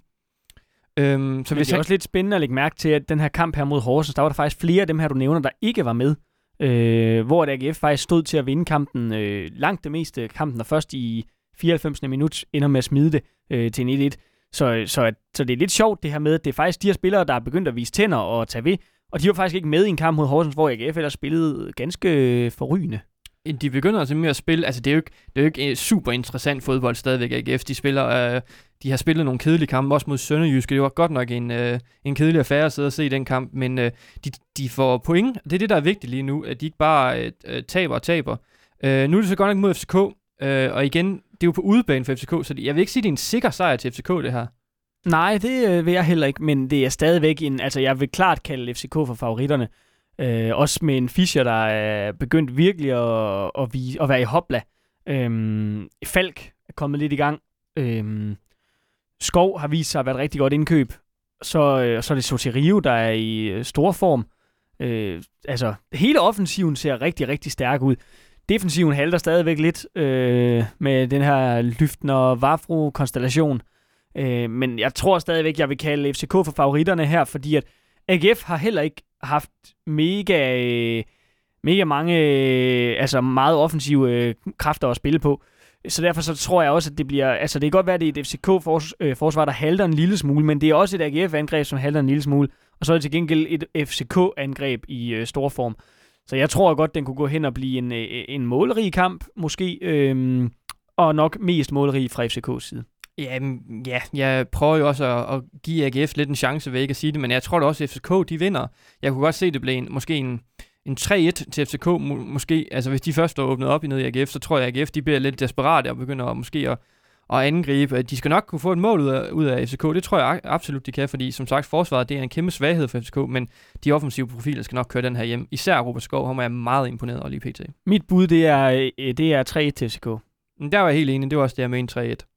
Øhm, så Så hvis det er han, også lidt spændende at lægge mærke til, at den her kamp her mod Horsens, der var der faktisk flere af dem her, du nævner, der ikke var med. Øh, hvor AGF faktisk stod til at vinde kampen øh, langt det meste af kampen, og først i 94. minut ender med at smide det øh, til en 1-1. Så, så, så det er lidt sjovt det her med, at det er faktisk de her spillere, der er begyndt at vise tænder og tage ved. Og de var faktisk ikke med i en kamp mod Horsens, hvor AGF ellers spillede ganske forrygende. de begynder altså med at spille, altså det er jo ikke, det er jo ikke øh, super interessant fodbold stadigvæk, AGF. De spiller, øh, de har spillet nogle kedelige kampe, også mod Sønderjyske. Det var godt nok en, øh, en kedelig affære at sidde og se den kamp, men øh, de, de får point. Det er det, der er vigtigt lige nu, at de ikke bare øh, øh taber og taber. Øh, nu er det så godt nok mod FCK, øh, og igen, det er jo på udebane for FCK, så jeg vil ikke sige, at det er en sikker sejr til FCK, det her. Nej, det øh, vil jeg heller ikke, men det er stadigvæk en... Altså, jeg vil klart kalde FCK for favoritterne. Øh, også med en Fischer, der er begyndt virkelig at, at, vise, at være i hopla. Øh, Falk er kommet lidt i gang. Øh, Skov har vist sig at være et rigtig godt indkøb. Så, øh, så er det Sotirio, der er i øh, stor form. Øh, altså, hele offensiven ser rigtig, rigtig stærk ud. Defensiven halter stadigvæk lidt øh, med den her Lyftner Vafro-konstellation. Øh, men jeg tror stadigvæk, jeg vil kalde FCK for favoritterne her, fordi at AGF har heller ikke haft mega, øh, mega mange, øh, altså meget offensive øh, kræfter at spille på. Så derfor så tror jeg også, at det bliver, altså det kan godt være, at det er et FCK-forsvar, øh, der halter en lille smule, men det er også et AGF-angreb, som halter en lille smule. Og så er det til gengæld et FCK-angreb i øh, stor form. Så jeg tror godt, den kunne gå hen og blive en, øh, en målrig kamp, måske, øh, og nok mest målrig fra FCK's side. Ja, ja, jeg prøver jo også at, at give AGF lidt en chance ved ikke at sige det, men jeg tror da også, at FCK de vinder. Jeg kunne godt se, at det blev en, måske en, en 3-1 til FCK. Må, måske, altså hvis de først er åbnet op i nede i AGF, så tror jeg, at AGF de bliver lidt desperate og begynder at, måske at, at angribe. De skal nok kunne få et mål ud af, ud af FCK. Det tror jeg absolut, de kan, fordi som sagt, forsvaret det er en kæmpe svaghed for FCK, men de offensive profiler skal nok køre den her hjem. Især Robert Skov, ham er jeg meget imponeret over lige pt. Mit bud, det er, øh, det er 3 til FCK. Der var jeg helt enig, det var også det, jeg mente 3-1.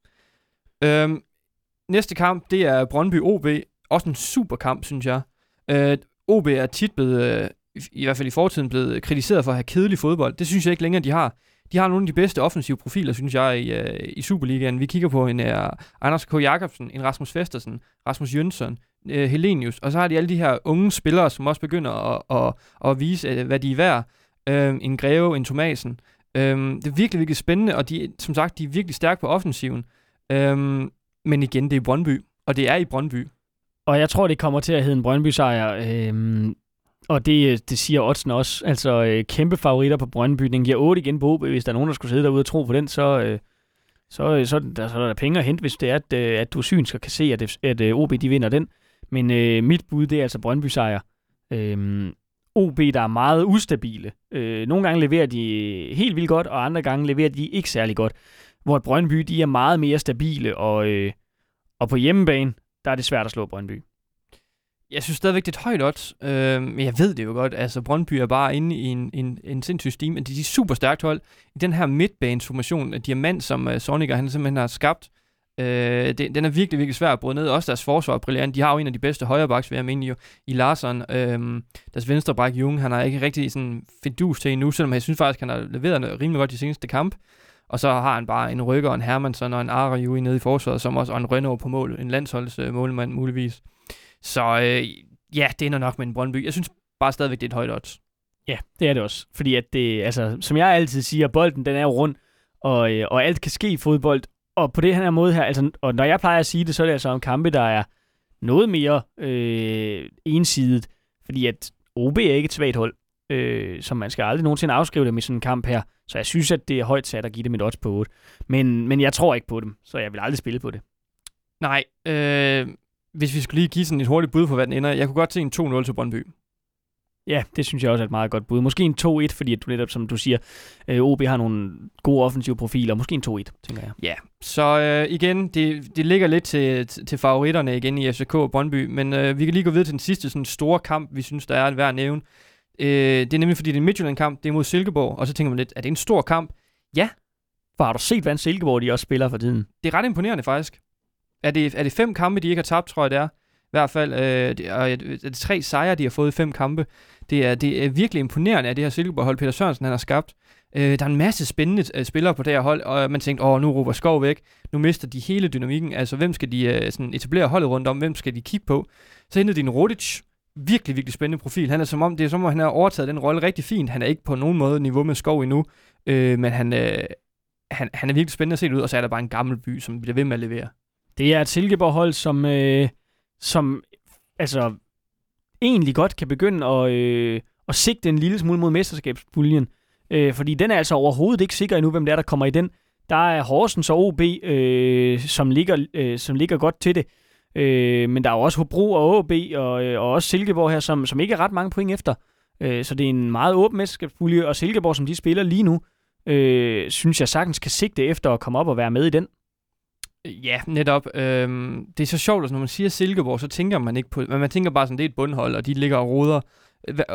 Øhm, næste kamp, det er Brøndby OB. Også en super kamp, synes jeg. Øh, OB er tit blevet, øh, i- hvert fald i fortiden, blevet kritiseret for at have kedelig fodbold. Det synes jeg ikke længere, de har. De har nogle af de bedste offensive profiler, synes jeg, i, øh, i Superligaen. Vi kigger på en uh, Anders K. Jacobsen, en Rasmus Festersen, Rasmus Jønsson, øh, Helenius, og så har de alle de her unge spillere, som også begynder at, at, at vise, øh, hvad de er værd. Øh, en Greve, en Thomasen. Øh, det er virkelig, virkelig spændende, og de, som sagt, de er virkelig stærke på offensiven. Øhm, men igen, det er Brøndby, og det er i Brøndby. Og jeg tror, det kommer til at hedde en Brøndby-sejr. Øhm, og det, øh, det siger Oddsen også. Altså øh, kæmpe favoritter på Brøndby. Den giver 8 igen på OB. Hvis der er nogen, der skulle sidde derude og tro på den, så, øh, så, øh, så, der, så er der penge at hente, hvis det er, at, øh, at du synes synsk og kan se, at, at øh, OB de vinder den. Men øh, mit bud, det er altså Brøndby-sejr. Øhm, OB, der er meget ustabile. Øh, nogle gange leverer de øh, helt vildt godt, og andre gange leverer de ikke særlig godt. Hvor Brøndby, de er meget mere stabile, og, øh, og på hjemmebane, der er det svært at slå Brøndby. Jeg synes stadigvæk, det er et højt odds, øh, men jeg ved det jo godt. Altså, Brøndby er bare inde i en, en, en sindssyg steam, men de er super stærkt hold. I den her midtbanesformation af diamant, som øh, uh, Sonic han simpelthen har skabt, øh, det, den er virkelig, virkelig svær at bryde ned. Også deres forsvar er brilliant. De har jo en af de bedste højrebacks, vil jeg mene, jo, i Larsson. Øh, deres venstre bak, Jung, han har ikke rigtig sådan fedus til endnu, selvom jeg synes faktisk, han har leveret noget rimelig godt de seneste kamp. Og så har han bare en rykker, en Hermansson og en Ariu nede i forsvaret, som også, og en Renault på mål, en landsholdsmålmand muligvis. Så øh, ja, det ender nok med en Brøndby. Jeg synes bare stadigvæk, det er et højt odds. Ja, det er det også. Fordi at det, altså, som jeg altid siger, bolden den er jo rund, og, øh, og alt kan ske i fodbold. Og på det her måde her, altså, og når jeg plejer at sige det, så er det altså om kampe, der er noget mere øh, ensidigt, fordi at OB er ikke et svagt hold, øh, så man skal aldrig nogensinde afskrive dem i sådan en kamp her. Så jeg synes, at det er højt sat at give dem et odds på 8. Men, men jeg tror ikke på dem, så jeg vil aldrig spille på det. Nej, øh, hvis vi skulle lige give sådan et hurtigt bud på, hvad den ender, jeg kunne godt se en 2-0 til Brøndby. Ja, det synes jeg også er et meget godt bud. Måske en 2-1, fordi at du netop, som du siger, øh, OB har nogle gode offensive profiler. Måske en 2-1, tænker jeg. Ja, så øh, igen, det, det ligger lidt til, til favoritterne igen i FCK og Brøndby, men øh, vi kan lige gå videre til den sidste sådan store kamp, vi synes, der er værd at nævne. Øh, det er nemlig, fordi det er en Midtjylland-kamp, det er mod Silkeborg, og så tænker man lidt, er det en stor kamp? Ja. For har du set, hvad en Silkeborg de også spiller for tiden? Det er ret imponerende faktisk. Er det, er det fem kampe, de ikke har tabt, tror jeg det er. I hvert fald, øh, det, og er det tre sejre, de har fået i fem kampe. Det er, det er virkelig imponerende, at det her Silkeborg-hold, Peter Sørensen, han har skabt. Øh, der er en masse spændende øh, spillere på det her hold, og man tænkte, åh, nu råber Skov væk. Nu mister de hele dynamikken. Altså, hvem skal de øh, sådan etablere holdet rundt om? Hvem skal de kigge på? Så hentede de en Rodic. Virkelig, virkelig spændende profil. Han er som om, det er som om, han har overtaget den rolle rigtig fint. Han er ikke på nogen måde niveau med Skov endnu, øh, men han, øh, han, han er virkelig spændende at se det ud, og så er der bare en gammel by, som bliver ved med at levere. Det er et Silkeborg-hold, som, øh, som altså, egentlig godt kan begynde at, øh, at sigte en lille smule mod mesterskabspuljen. Øh, fordi den er altså overhovedet ikke sikker endnu, hvem det er, der kommer i den. Der er Horsens og OB, øh, som, ligger, øh, som ligger godt til det. Øh, men der er jo også Hobro og OB og, øh, og også Silkeborg her, som, som ikke er ret mange point efter. Øh, så det er en meget åben mesterskabspulje, og Silkeborg, som de spiller lige nu, øh, synes jeg sagtens kan sigte efter at komme op og være med i den. Ja, netop. Øhm, det er så sjovt, at når man siger Silkeborg, så tænker man ikke på Men man tænker bare sådan, det er et bundhold, og de ligger og roder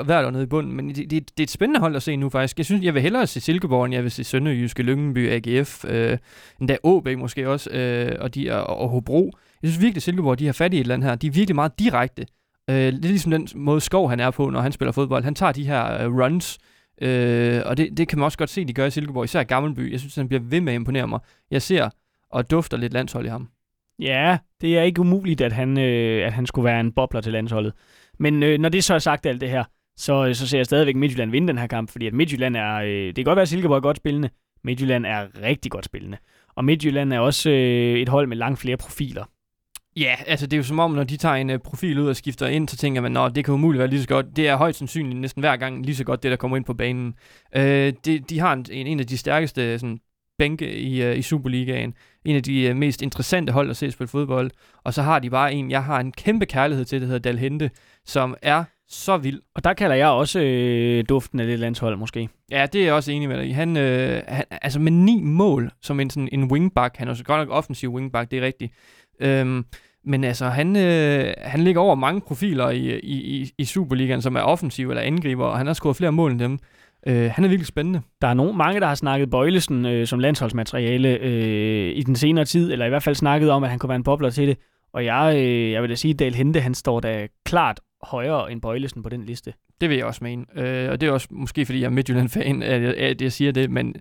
hvert år nede i bunden. Men det, det, det er et spændende hold at se nu faktisk. Jeg synes, jeg vil hellere se Silkeborg, end jeg vil se Sønderjyske, Lyngby, AGF, øh, endda OB måske også, øh, og, de, og, og Hobro. Jeg synes virkelig, at Silkeborg de har fat i et eller andet her. De er virkelig meget direkte. Øh, det er ligesom den måde Skov han er på, når han spiller fodbold. Han tager de her øh, runs, øh, og det, det kan man også godt se, de gør i Silkeborg, især Gammelby. Jeg synes, han bliver ved med at imponere mig. Jeg ser og dufter lidt landshold i ham. Ja, det er ikke umuligt, at han, øh, at han skulle være en bobler til landsholdet. Men øh, når det så er sagt alt det her, så, øh, så ser jeg stadigvæk Midtjylland vinde den her kamp, fordi at Midtjylland er, øh, det kan godt være, at Silkeborg er godt spillende, Midtjylland er rigtig godt spillende. Og Midtjylland er også øh, et hold med langt flere profiler. Ja, altså det er jo som om, når de tager en uh, profil ud og skifter ind, så tænker man, at det kan umuligt være lige så godt. Det er højst sandsynligt næsten hver gang lige så godt, det der kommer ind på banen. Uh, de, de har en, en af de stærkeste sådan, bænke i, uh, i Superligaen. En af de uh, mest interessante hold at se spille fodbold. Og så har de bare en, jeg har en kæmpe kærlighed til, der hedder Dalhente, som er så vild. Og der kalder jeg også øh, duften af det landshold, måske. Ja, det er jeg også enig med dig i. Han, øh, han, altså med ni mål, som en, sådan en wingback, han er også godt nok offensiv wingback, det er rigtigt. Øhm, men altså, han, øh, han ligger over mange profiler i, i, i, Superligaen, som er offensiv eller angriber, og han har scoret flere mål end dem. Øh, han er virkelig spændende. Der er nogen, mange, der har snakket Bøjlesen øh, som landsholdsmateriale øh, i den senere tid, eller i hvert fald snakket om, at han kunne være en bobler til det. Og jeg, øh, jeg vil da sige, at Dale Hente, han står da klart højere end Bøjlesen på den liste. Det vil jeg også mene. Øh, og det er også måske, fordi jeg er Midtjylland-fan, at jeg, at jeg siger det, men...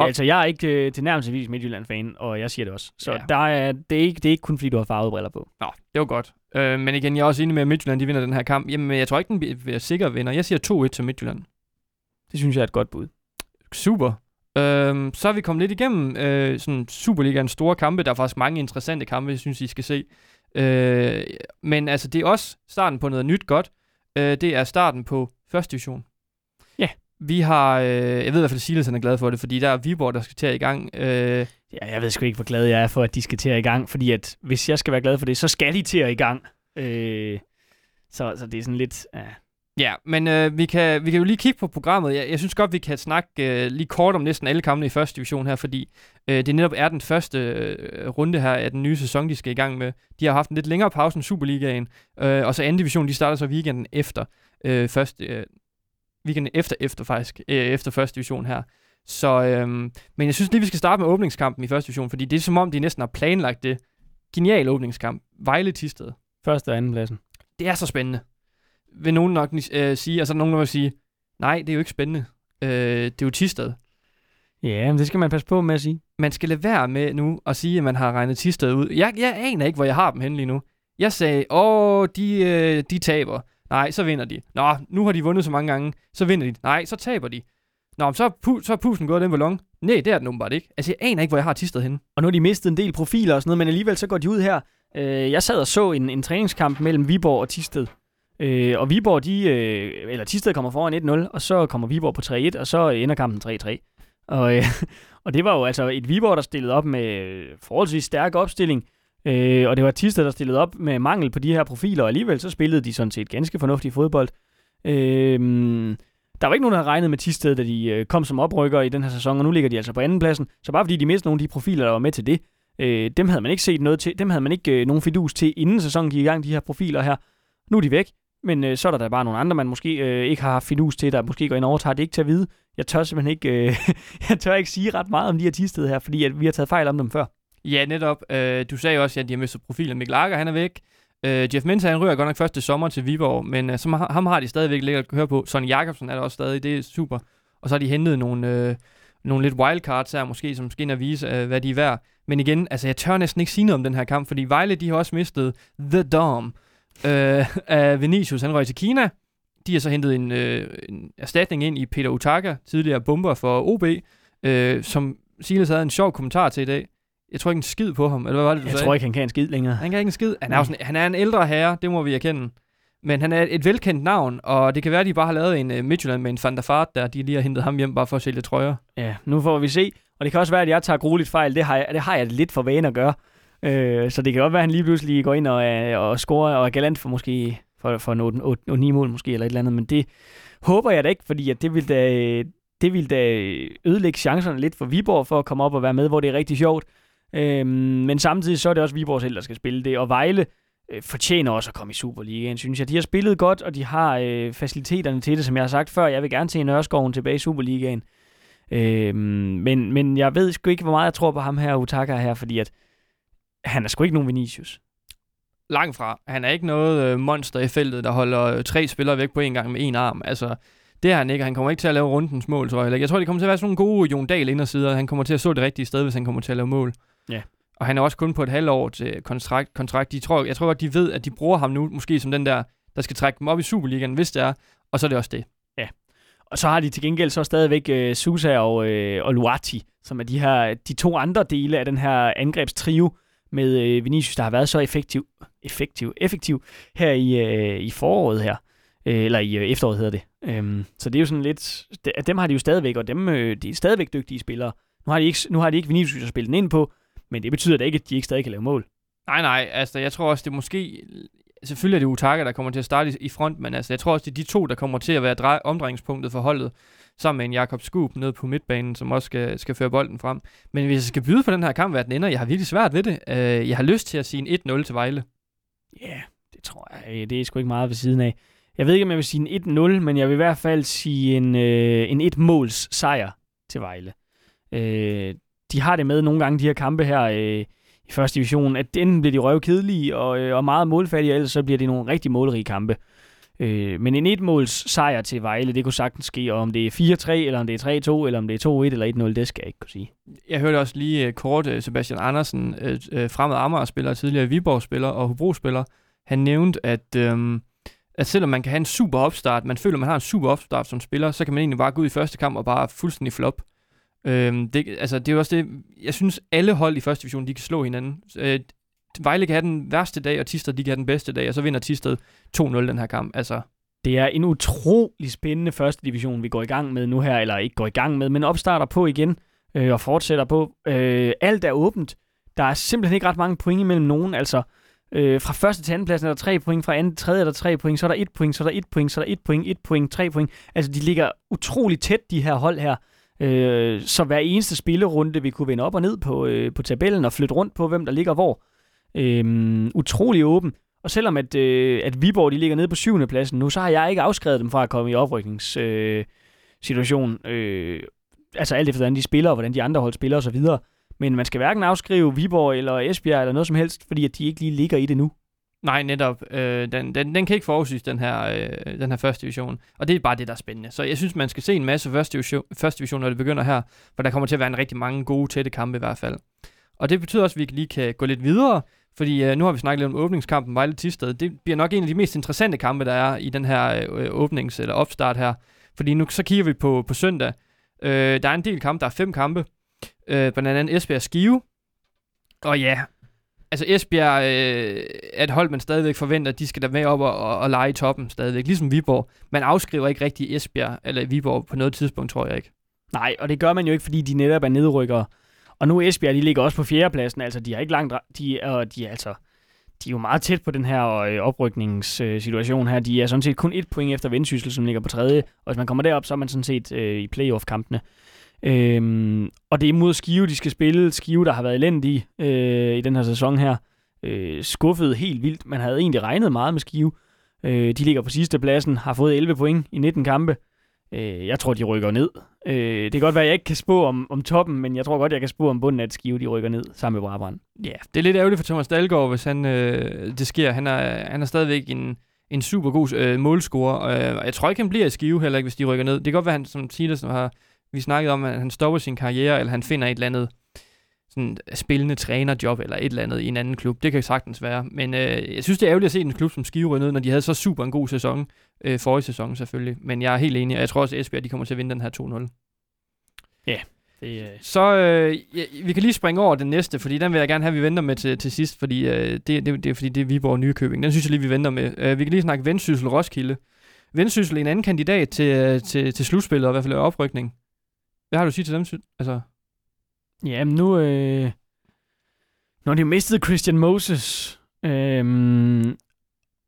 Ja, altså, jeg er ikke øh, til nærmest Midtjylland-fan, og jeg siger det også. Så Ja. der er, det, er ikke, det er ikke kun, fordi du har farvede briller på. Nå, det var godt. Øh, men igen, jeg er også enig med, at Midtjylland de vinder den her kamp. Jamen, jeg tror ikke, den bliver sikker vinder. Jeg siger 2-1 til Midtjylland. Det synes jeg er et godt bud. Super. Øhm, så er vi kommet lidt igennem øh, sådan Superligaens store kampe. Der er faktisk mange interessante kampe, jeg synes, I skal se. Øh, men altså, det er også starten på noget nyt godt. Øh, det er starten på første division. Vi har, øh, jeg ved i hvert fald, at Silas er glad for det, fordi der er Viborg, der skal til at i gang. Øh, Ja, jeg ved sgu ikke, hvor glad jeg er for, at de skal til at i gang, fordi at hvis jeg skal være glad for det, så skal de til at i gang. Øh, så, så det er sådan lidt... Ja. Ja, men øh, vi, kan, vi kan jo lige kigge på programmet. Jeg, jeg synes godt, vi kan snakke øh, lige kort om næsten alle kampene i første division her, fordi øh, det netop er den første øh, runde her af den nye sæson, de skal i gang med. De har haft en lidt længere pause end Superligaen, øh, og så anden division, de starter så weekenden efter øh, første, øh, weekenden efter, efter faktisk, øh, efter første division her. Så, øh, men jeg synes lige, vi skal starte med åbningskampen i første division, fordi det er som om, de næsten har planlagt det. Genial åbningskamp. Vejle Tisted Første og anden pladsen. det er så spændende, vil nogen nok øh, sige, og så er der nogen, der vil sige, nej, det er jo ikke spændende. Øh, det er jo Tisted. Ja, men det skal man passe på med at sige. Man skal lade være med nu at sige, at man har regnet Tisted ud. Jeg, jeg aner ikke, hvor jeg har dem henne lige nu. Jeg sagde, åh, de, øh, de taber. Nej, så vinder de. Nå, nu har de vundet så mange gange. Så vinder de. Nej, så taber de. Nå, så er, pu- så er pusen gået den ballon. Nej, det er den åbenbart ikke. Altså, jeg aner ikke, hvor jeg har Tisted henne. Og nu har de mistet en del profiler og sådan noget, men alligevel så går de ud her Øh, jeg sad og så en, en træningskamp mellem Viborg og Tisted. Øh, og Viborg, de, øh, eller Tisted kommer foran 1-0, og så kommer Viborg på 3-1, og så ender kampen 3-3. Og, øh, og det var jo altså et Viborg, der stillede op med forholdsvis stærk opstilling, øh, og det var Tisted, der stillede op med mangel på de her profiler, og alligevel så spillede de sådan set ganske fornuftig fodbold. Øh, der var ikke nogen, der havde regnet med Tisted, da de øh, kom som oprykker i den her sæson, og nu ligger de altså på andenpladsen. Så bare fordi de mistede nogle af de profiler, der var med til det, øh, dem havde man ikke set noget til, dem havde man ikke øh, nogen fidus til, inden sæsonen gik i gang, de her profiler her. Nu er de væk, men øh, så er der da bare nogle andre, man måske øh, ikke har haft fidus til, der måske går ind og overtager det ikke til at vide. Jeg tør simpelthen ikke, øh, jeg tør ikke sige ret meget om de her Tisted her, fordi at vi har taget fejl om dem før. Ja, netop. Øh, du sagde også, at de har mistet profilen. Mikkel Akker, han er væk. Øh, Jeff Menta, han ryger godt nok først til sommer til Viborg, men øh, som, ham har de stadigvæk lækkert at høre på. Sonny Jakobsen er der også stadig, det er super. Og så har de hentet nogle, øh, nogle lidt wildcards her, måske, som skal ind og vise, øh, hvad de er værd. Men igen, altså jeg tør næsten ikke sige noget om den her kamp, fordi Vejle, de har også mistet The Dom øh, af Vinicius. Han røg til Kina. De har så hentet en, øh, en erstatning ind i Peter Utaka, tidligere bomber for OB, øh, som Silas havde en sjov kommentar til i dag. Jeg tror ikke en skid på ham, eller hvad var det, du Jeg sagde? tror ikke, han kan en skid længere. Han kan ikke en skid. Han er, jo sådan, han er en ældre herre, det må vi erkende. Men han er et velkendt navn, og det kan være, at de bare har lavet en uh, Midtjylland med en Van der Fart, der de lige har hentet ham hjem bare for at sælge trøjer. Ja, nu får vi se. Og det kan også være, at jeg tager grueligt fejl. Det har jeg, det har jeg lidt for vane at gøre. Øh, så det kan godt være, at han lige pludselig går ind og, øh, og scorer og er galant for måske for, for 8-9 mål måske, eller et eller andet. Men det håber jeg da ikke, fordi at det vil da, det vil da ødelægge chancerne lidt for Viborg for at komme op og være med, hvor det er rigtig sjovt. Øh, men samtidig så er det også Viborg selv, der skal spille det. Og Vejle øh, fortjener også at komme i Superligaen, synes jeg. De har spillet godt, og de har øh, faciliteterne til det, som jeg har sagt før. Jeg vil gerne se Nørreskoven tilbage i Superligaen. Øh, men, men jeg ved sgu ikke, hvor meget jeg tror på ham her, Utaka her, fordi at han er sgu ikke nogen Vinicius. Langt fra. Han er ikke noget øh, monster i feltet, der holder øh, tre spillere væk på en gang med en arm. Altså, det er han ikke. Han kommer ikke til at lave rundens mål, tror jeg. Jeg tror, det kommer til at være sådan nogle gode Jon Dahl indersider. Han kommer til at stå det rigtige sted, hvis han kommer til at lave mål. Ja. Og han er også kun på et halvt år til kontrakt. kontrakt. De tror, jeg tror godt, de ved, at de bruger ham nu, måske som den der, der skal trække dem op i Superligaen, hvis det er. Og så er det også det. Og så har de til gengæld så stadigvæk øh, Susa og, øh, og Luati, som er de her de to andre dele af den her angrebstrio med øh, Vinicius, der har været så effektiv, effektiv, effektiv her i, øh, i foråret her. Øh, eller i øh, efteråret hedder det. Øhm, så det er jo sådan lidt... De, dem har de jo stadigvæk, og dem øh, de er stadigvæk dygtige spillere. Nu har de ikke, nu har de ikke Vinicius at spille den ind på, men det betyder da ikke, at de ikke stadig kan lave mål. Nej, nej, altså jeg tror også, det måske... Selvfølgelig er det Utaka, der kommer til at starte i, i front, men altså jeg tror også, det er de to, der kommer til at være drej, omdrejningspunktet for holdet, sammen med en Jakob Skub nede på midtbanen, som også skal, skal føre bolden frem. Men hvis jeg skal byde på den her kamp, hvad den ender, jeg har virkelig svært ved det. Uh, jeg har lyst til at sige en 1-0 til Vejle. Ja, yeah, det tror jeg. øh, Det er sgu ikke meget ved siden af. Jeg ved ikke, om jeg vil sige en 1-0, men jeg vil i hvert fald sige en, øh, en 1-måls sejr til Vejle. Øh, de har det med nogle gange, de her kampe her øh, i første division, at enten bliver de røvkedelige og, øh, og meget målfattige, ellers så bliver det nogle rigtig målrige kampe. Øh, men en 1-måls sejr til Vejle, det kunne sagtens ske, og om det er 4-3, eller om det er 3-2, eller om det er 2-1 eller 1-0, det skal jeg ikke kunne sige. Jeg hørte også lige øh, kort øh, Sebastian Andersen, øh, fremad fremmed Amager-spiller, tidligere Viborg-spiller og Hobro-spiller. Han nævnte, at, um, at selvom man kan have en super opstart, man føler, man har en super opstart som spiller, så kan man egentlig bare gå ud i første kamp og bare fuldstændig flop. Øhm, det, altså, det er jo også det, jeg synes, alle hold i første division, de kan slå hinanden. Øh, Vejle kan have den værste dag, og Tisted, de kan have den bedste dag, og så vinder Tisted 2-0 den her kamp. Altså, Det er en utrolig spændende første division, vi går i gang med nu her, eller ikke går i gang med, men opstarter på igen øh, og fortsætter på. Øh, alt er åbent. Der er simpelthen ikke ret mange point imellem nogen. Altså, øh, fra første til anden pladsen er der tre point, fra anden til tredje er der tre point, så er der et point, så er der et point, så er der et point, et point, tre point. Altså, de ligger utrolig tæt, de her hold her. Øh, så hver eneste spillerunde vi kunne vende op og ned på, øh, på tabellen og flytte rundt på, hvem der ligger hvor. Øh, utrolig åben. Og selvom at, øh, at Viborg de ligger nede på syvende pladsen nu, så har jeg ikke afskrevet dem fra at komme i oprykningssituation. Øh, situation. øh, altså alt efter, hvordan de spiller, og hvordan de andre hold spiller osv. Men man skal hverken afskrive Viborg eller Esbjerg eller noget som helst, fordi at de ikke lige ligger i det nu nej, netop. Øh, den, den, den kan ikke forudsiges, den her, øh, den her første division. Og det er bare det, der er spændende. Så jeg synes, man skal se en masse første division, første division, når det begynder her, for der kommer til at være en rigtig mange gode, tætte kampe i hvert fald. Og det betyder også, at vi lige kan gå lidt videre, fordi øh, nu har vi snakket lidt om åbningskampen Vejle Tisted. Det bliver nok en af de mest interessante kampe, der er i den her øh, åbnings- eller opstart her. Fordi nu så kigger vi på, på søndag. Øh, der er en del kampe, der er fem kampe. Øh, blandt andet Esbjerg Skive. Og ja, altså Esbjerg øh, er et hold, man stadigvæk forventer, at de skal da med op og, og, og lege i toppen stadigvæk, ligesom Viborg. Man afskriver ikke rigtig Esbjerg eller Viborg på noget tidspunkt, tror jeg ikke. Nej, og det gør man jo ikke, fordi de netop er nedrykkere. Og nu Esbjerg, de ligger også på fjerdepladsen, altså de er ikke langt, de er, de er altså, de er jo meget tæt på den her øh, oprykningssituation her. De er sådan set kun et point efter Vendsyssel, som ligger på tredje. Og hvis man kommer derop, så er man sådan set øh, i playoff-kampene. Øhm, og det er mod Skive, de skal spille. Skive, der har været elendige øh, i den her sæson her. Øh, skuffet helt vildt. Man havde egentlig regnet meget med Skive. Øh, de ligger på sidste pladsen, har fået 11 point i 19 kampe. Øh, jeg tror, de rykker ned. Øh, det kan godt være, at jeg ikke kan spå om, om toppen, men jeg tror godt, jeg kan spå om bunden, at Skive de rykker ned sammen med Brabrand. Ja, det er lidt ærgerligt for Thomas Dalgaard, hvis han, øh, det sker. Han er, han er stadigvæk en, en super god øh, målscorer, øh, og jeg tror ikke, han bliver i Skive heller ikke, hvis de rykker ned. Det kan godt være, han, som Silas har vi snakket om, at han stopper sin karriere, eller han finder et eller andet sådan spillende trænerjob eller et eller andet i en anden klub. Det kan sagtens være. Men øh, jeg synes, det er ærgerligt at se en klub som Skive ned, når de havde så super en god sæson. Øh, forrige sæson selvfølgelig. Men jeg er helt enig, og jeg tror også, at Esbjerg de kommer til at vinde den her 2-0. Ja. Det, øh... Så øh, ja, vi kan lige springe over den næste, fordi den vil jeg gerne have, at vi venter med til, til sidst, fordi øh, det, det, det, er fordi det er Viborg Nykøbing. Den synes jeg lige, vi venter med. Øh, vi kan lige snakke Vendsyssel Roskilde. Vendsyssel er en anden kandidat til, øh, til, til slutspillet, og i hvert fald oprykning. Hvad har du at sige til dem? Altså... Ja, men nu... Øh, når de mistede Christian Moses, øh,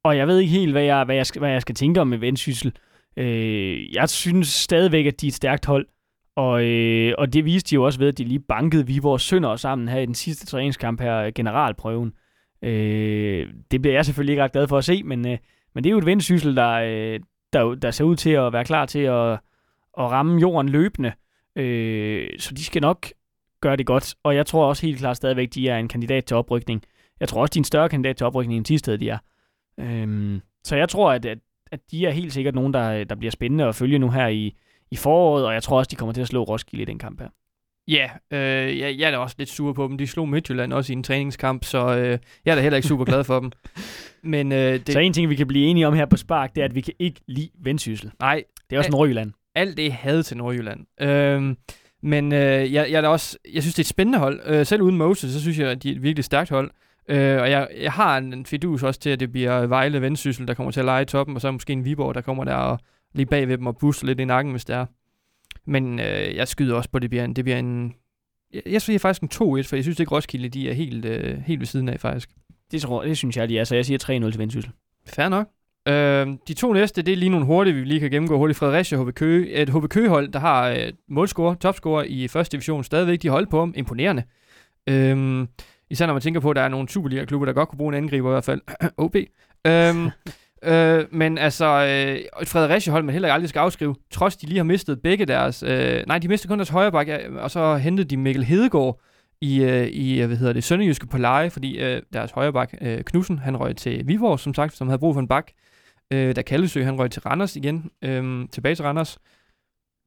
og jeg ved ikke helt, hvad jeg, hvad jeg, skal, hvad jeg skal tænke om med Vendsyssel. Øh, jeg synes stadigvæk, at de er et stærkt hold. Og, øh, og det viste de jo også ved, at de lige bankede Viborg Sønder sammen her i den sidste træningskamp her, generalprøven. Øh, det bliver jeg selvfølgelig ikke ret glad for at se, men, øh, men det er jo et vendsyssel, der, øh, der, der ser ud til at være klar til at, at ramme jorden løbende. Øh, så de skal nok gøre det godt, og jeg tror også helt klart stadigvæk, de er en kandidat til oprykning. Jeg tror også, de er en større kandidat til oprykning end Tisted, de er. Øh, så jeg tror, at, at, at de er helt sikkert nogen, der, der bliver spændende at følge nu her i, i foråret, og jeg tror også, de kommer til at slå Roskilde i den kamp her. Ja, øh, jeg, jeg er da også lidt sur på dem. De slog Midtjylland også i en træningskamp, så øh, jeg er da heller ikke super glad for dem. Men, øh, det... Så en ting, vi kan blive enige om her på Spark, det er, at vi kan ikke lide Vendsyssel. Nej. Det er også Nordjylland alt det had til Nordjylland. Øhm, men øh, jeg, jeg, er også, jeg synes, det er et spændende hold. Øh, selv uden Moses, så synes jeg, at de er et virkelig stærkt hold. Øh, og jeg, jeg har en, en fidus også til, at det bliver Vejle Vendsyssel, der kommer til at lege i toppen, og så måske en Viborg, der kommer der og lige bagved dem og booster lidt i nakken, hvis det er. Men øh, jeg skyder også på, at det bliver en, det bliver en jeg, jeg siger faktisk en 2-1, for jeg synes ikke, Roskilde de er helt, øh, helt ved siden af, faktisk. Det, tror, det synes jeg, de er, så jeg siger 3-0 til Vendsyssel. Fair nok. Øh, de to næste, det er lige nogle hurtige, vi lige kan gennemgå hurtigt. Fredericia HB Køge. Et HB Køge-hold, der har øh, målscorer, topscorer i første division, stadigvæk de holdt på dem. Imponerende. Øh, især når man tænker på, at der er nogle Superliga-klubber, der godt kunne bruge en angriber i hvert fald. OB. Øh, øh, men altså, øh, et Fredericia-hold, man heller ikke aldrig skal afskrive, trods de lige har mistet begge deres... Øh, nej, de mistede kun deres højre bak, og så hentede de Mikkel Hedegaard i, øh, i hvad hedder det, Sønderjyske på leje, fordi øh, deres højre bak, øh, Knudsen, han røg til Viborg, som sagt, som havde brug for en bak. Øh, da Kallesø, han røg til Randers igen, øh, tilbage til Randers.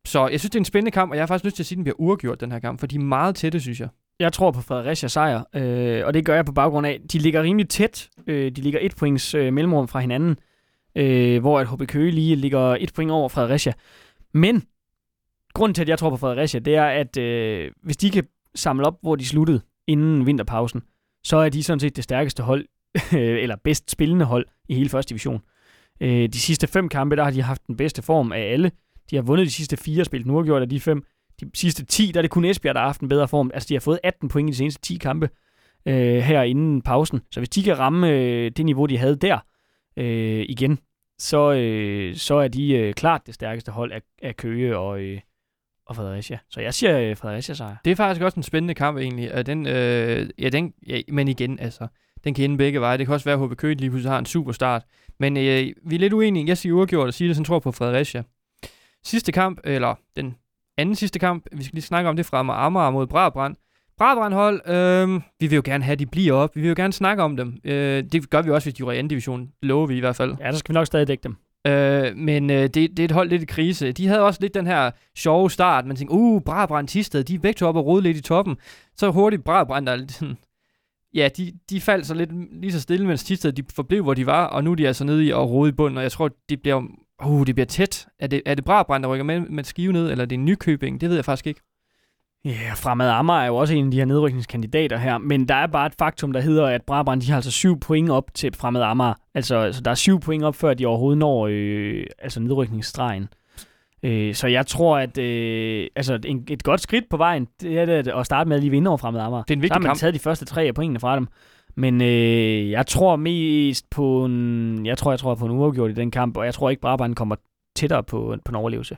Så jeg synes, det er en spændende kamp, og jeg har faktisk lyst til at sige, at den bliver uafgjort, den her kamp, for de er meget tætte, synes jeg. Jeg tror på Fredericia sejr, øh, og det gør jeg på baggrund af, de ligger rimelig tæt. Øh, de ligger et points øh, mellemrum fra hinanden, øh, hvor at HB Køge lige ligger et point over Fredericia. Men grunden til, at jeg tror på Fredericia, det er, at øh, hvis de kan samle op, hvor de sluttede inden vinterpausen, så er de sådan set det stærkeste hold, eller bedst spillende hold i hele første division. Øh, de sidste fem kampe, der har de haft den bedste form af alle. De har vundet de sidste fire, spillet nu gjort af de fem. De sidste 10, der er det kun Esbjerg, der har haft en bedre form. Altså, de har fået 18 point i de seneste 10 kampe øh, her inden pausen. Så hvis de kan ramme øh, det niveau, de havde der øh, igen, så, øh, så er de øh, klart det stærkeste hold af, af Køge og, øh, og Fredericia. Så jeg siger øh, Fredericia sejr. Det er faktisk også en spændende kamp egentlig. Den, øh, ja, den, ja, men igen, altså, den kan ende begge veje. Det kan også være, at HB Køge lige pludselig har en super start. Men øh, vi er lidt uenige. Jeg siger uafgjort og siger det, som tror på Fredericia. Sidste kamp, eller den anden sidste kamp, vi skal lige snakke om det fra Amager mod Brabrand. Brabrand hold, øh, vi vil jo gerne have, at de bliver op. Vi vil jo gerne snakke om dem. Øh, det gør vi også, hvis de er i anden division. Lover vi i hvert fald. Ja, så skal vi nok stadig dække dem. Øh, men øh, det, det er et hold lidt i krise. De havde også lidt den her sjove start. Man tænkte, uh, Brabrand Tisted, de er begge to op og rode lidt i toppen. Så hurtigt Brabrand, der er lidt sådan, ja, de, de faldt så lidt lige så stille, mens Tisted de forblev, hvor de var, og nu er de altså nede i og rode i bunden, og jeg tror, det bliver, uh, det bliver tæt. Er det, er det Brabrand, der rykker med, med skive ned, eller er det en Nykøbing? Det ved jeg faktisk ikke. Ja, Fremad Amager er jo også en af de her nedrykningskandidater her, men der er bare et faktum, der hedder, at Brabrand de har altså syv point op til Fremad Amager. Altså, altså der er syv point op, før de overhovedet når øh, altså nedrykningsstregen. Øh, så jeg tror, at øh, altså en, et godt skridt på vejen, det er det at starte med at lige vinde over Fremad Amager. Det er en Så vigtig har man kamp. taget de første tre af pointene fra dem. Men øh, jeg tror mest på en, jeg tror, jeg tror på en uafgjort i den kamp, og jeg tror ikke, Brabrand kommer tættere på, på en overlevelse.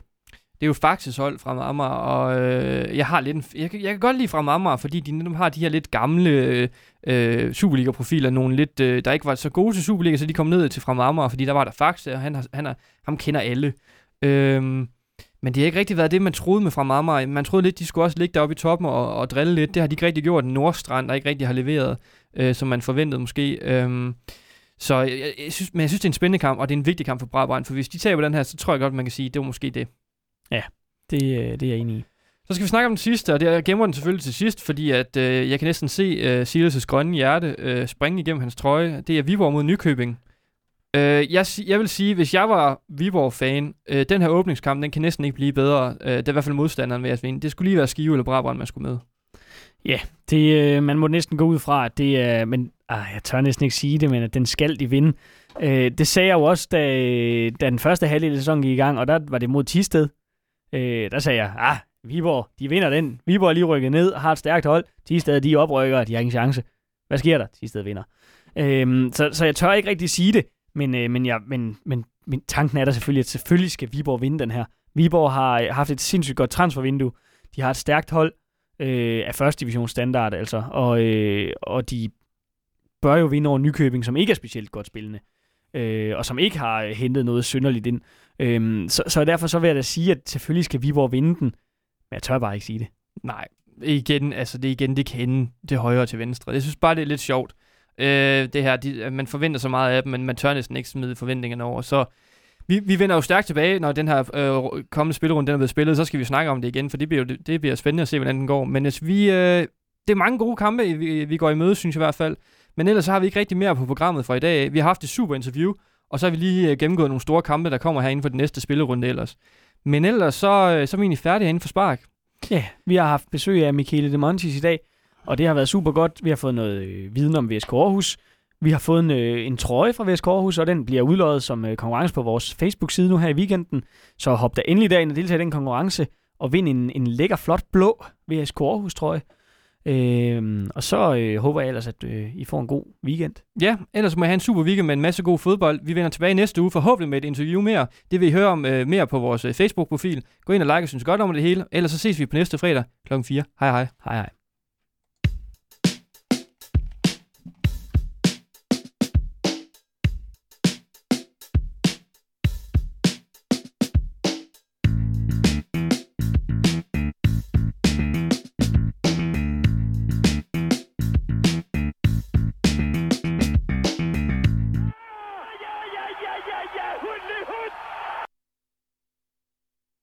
Det er jo faktisk hold fra Amager, og øh, jeg har lidt en, jeg, kan- jeg kan godt lide fra Amager, fordi de netop har de her lidt gamle øh, øh, Superliga-profiler, nogle lidt, øh, der ikke var så gode til Superliga, så de kom ned til fra Amager, fordi der var der Faxe, og han, har, han har, ham kender alle. Øhm, men det har ikke rigtig været det, man troede med fra Amager. Man troede lidt, de skulle også ligge deroppe i toppen og, og drille lidt. Det har de ikke rigtig gjort. Nordstrand, der ikke rigtig har leveret, øh, som man forventede måske. Øhm, så jeg, jeg, synes, men jeg synes, det er en spændende kamp, og det er en vigtig kamp for Brabrand, for hvis de taber den her, så tror jeg godt, man kan sige, at det var måske det. Det, øh, det er jeg enig i. Så skal vi snakke om den sidste, og det, jeg gemmer den selvfølgelig til sidst, fordi at, øh, jeg kan næsten se øh, Silas' grønne hjerte øh, springe igennem hans trøje. Det er Viborg mod Nykøbing. Øh, jeg, jeg vil sige, hvis jeg var Viborg-fan, øh, den her åbningskamp, den kan næsten ikke blive bedre. Øh, det er i hvert fald modstanderen ved at vinde. Det skulle lige være Skive eller Brabrand, man skulle med. Ja, Det, øh, man må næsten gå ud fra, at det er, men ah, jeg tør næsten ikke sige det, men at den skal de vinde. Øh, det sagde jeg jo også, da, da den første halvdel af sæsonen gik i gang, og der var det mod Tisted. Øh, der sagde jeg, ah, Viborg, de vinder den. Viborg er lige rykket ned, har et stærkt hold. Tisted, de oprykker, de har ingen chance. Hvad sker der? Tisted vinder. Øh, så, så jeg tør ikke rigtig sige det, men, øh, men, jeg, men, men, men tanken er der selvfølgelig, at selvfølgelig skal Viborg vinde den her. Viborg har øh, haft et sindssygt godt transfervindue. De har et stærkt hold øh, af første division standard, altså. Og, øh, og de bør jo vinde over Nykøbing, som ikke er specielt godt spillende, øh, og som ikke har øh, hentet noget synderligt ind. Øh, så, så derfor så vil jeg da sige, at selvfølgelig skal Viborg vinde den, men jeg tør bare ikke sige det. Nej, igen, altså det er igen, det kan ende højre til venstre. Jeg synes bare, det er lidt sjovt. Øh, det her, de, man forventer så meget af dem, men man tør næsten ikke smide forventningerne over. Så vi, vi vender jo stærkt tilbage, når den her øh, kommende spillerunde den er blevet spillet, så skal vi snakke om det igen, for det bliver, jo, det, bliver spændende at se, hvordan den går. Men altså, vi, øh, det er mange gode kampe, vi, vi går i møde, synes jeg i hvert fald. Men ellers så har vi ikke rigtig mere på programmet for i dag. Vi har haft et super interview, og så har vi lige øh, gennemgået nogle store kampe, der kommer herinde for den næste spillerunde ellers. Men ellers så, øh, så er vi egentlig færdige herinde for Spark. Ja, vi har haft besøg af Michele de Montis i dag, og det har været super godt. Vi har fået noget øh, viden om VSK Aarhus. Vi har fået en, øh, en trøje fra VSK Aarhus, og den bliver udløjet som øh, konkurrence på vores Facebook-side nu her i weekenden. Så hop da endelig derind og deltag i den konkurrence, og vind en, en lækker, flot blå VSK Aarhus-trøje. Øhm, og så øh, håber jeg ellers, at øh, I får en god weekend. Ja, ellers må jeg have en super weekend med en masse god fodbold. Vi vender tilbage næste uge, forhåbentlig med et interview mere. Det vil I høre om øh, mere på vores øh, Facebook-profil. Gå ind og like og synes godt om det hele. Ellers så ses vi på næste fredag kl. 4. Hej hej. Hej hej.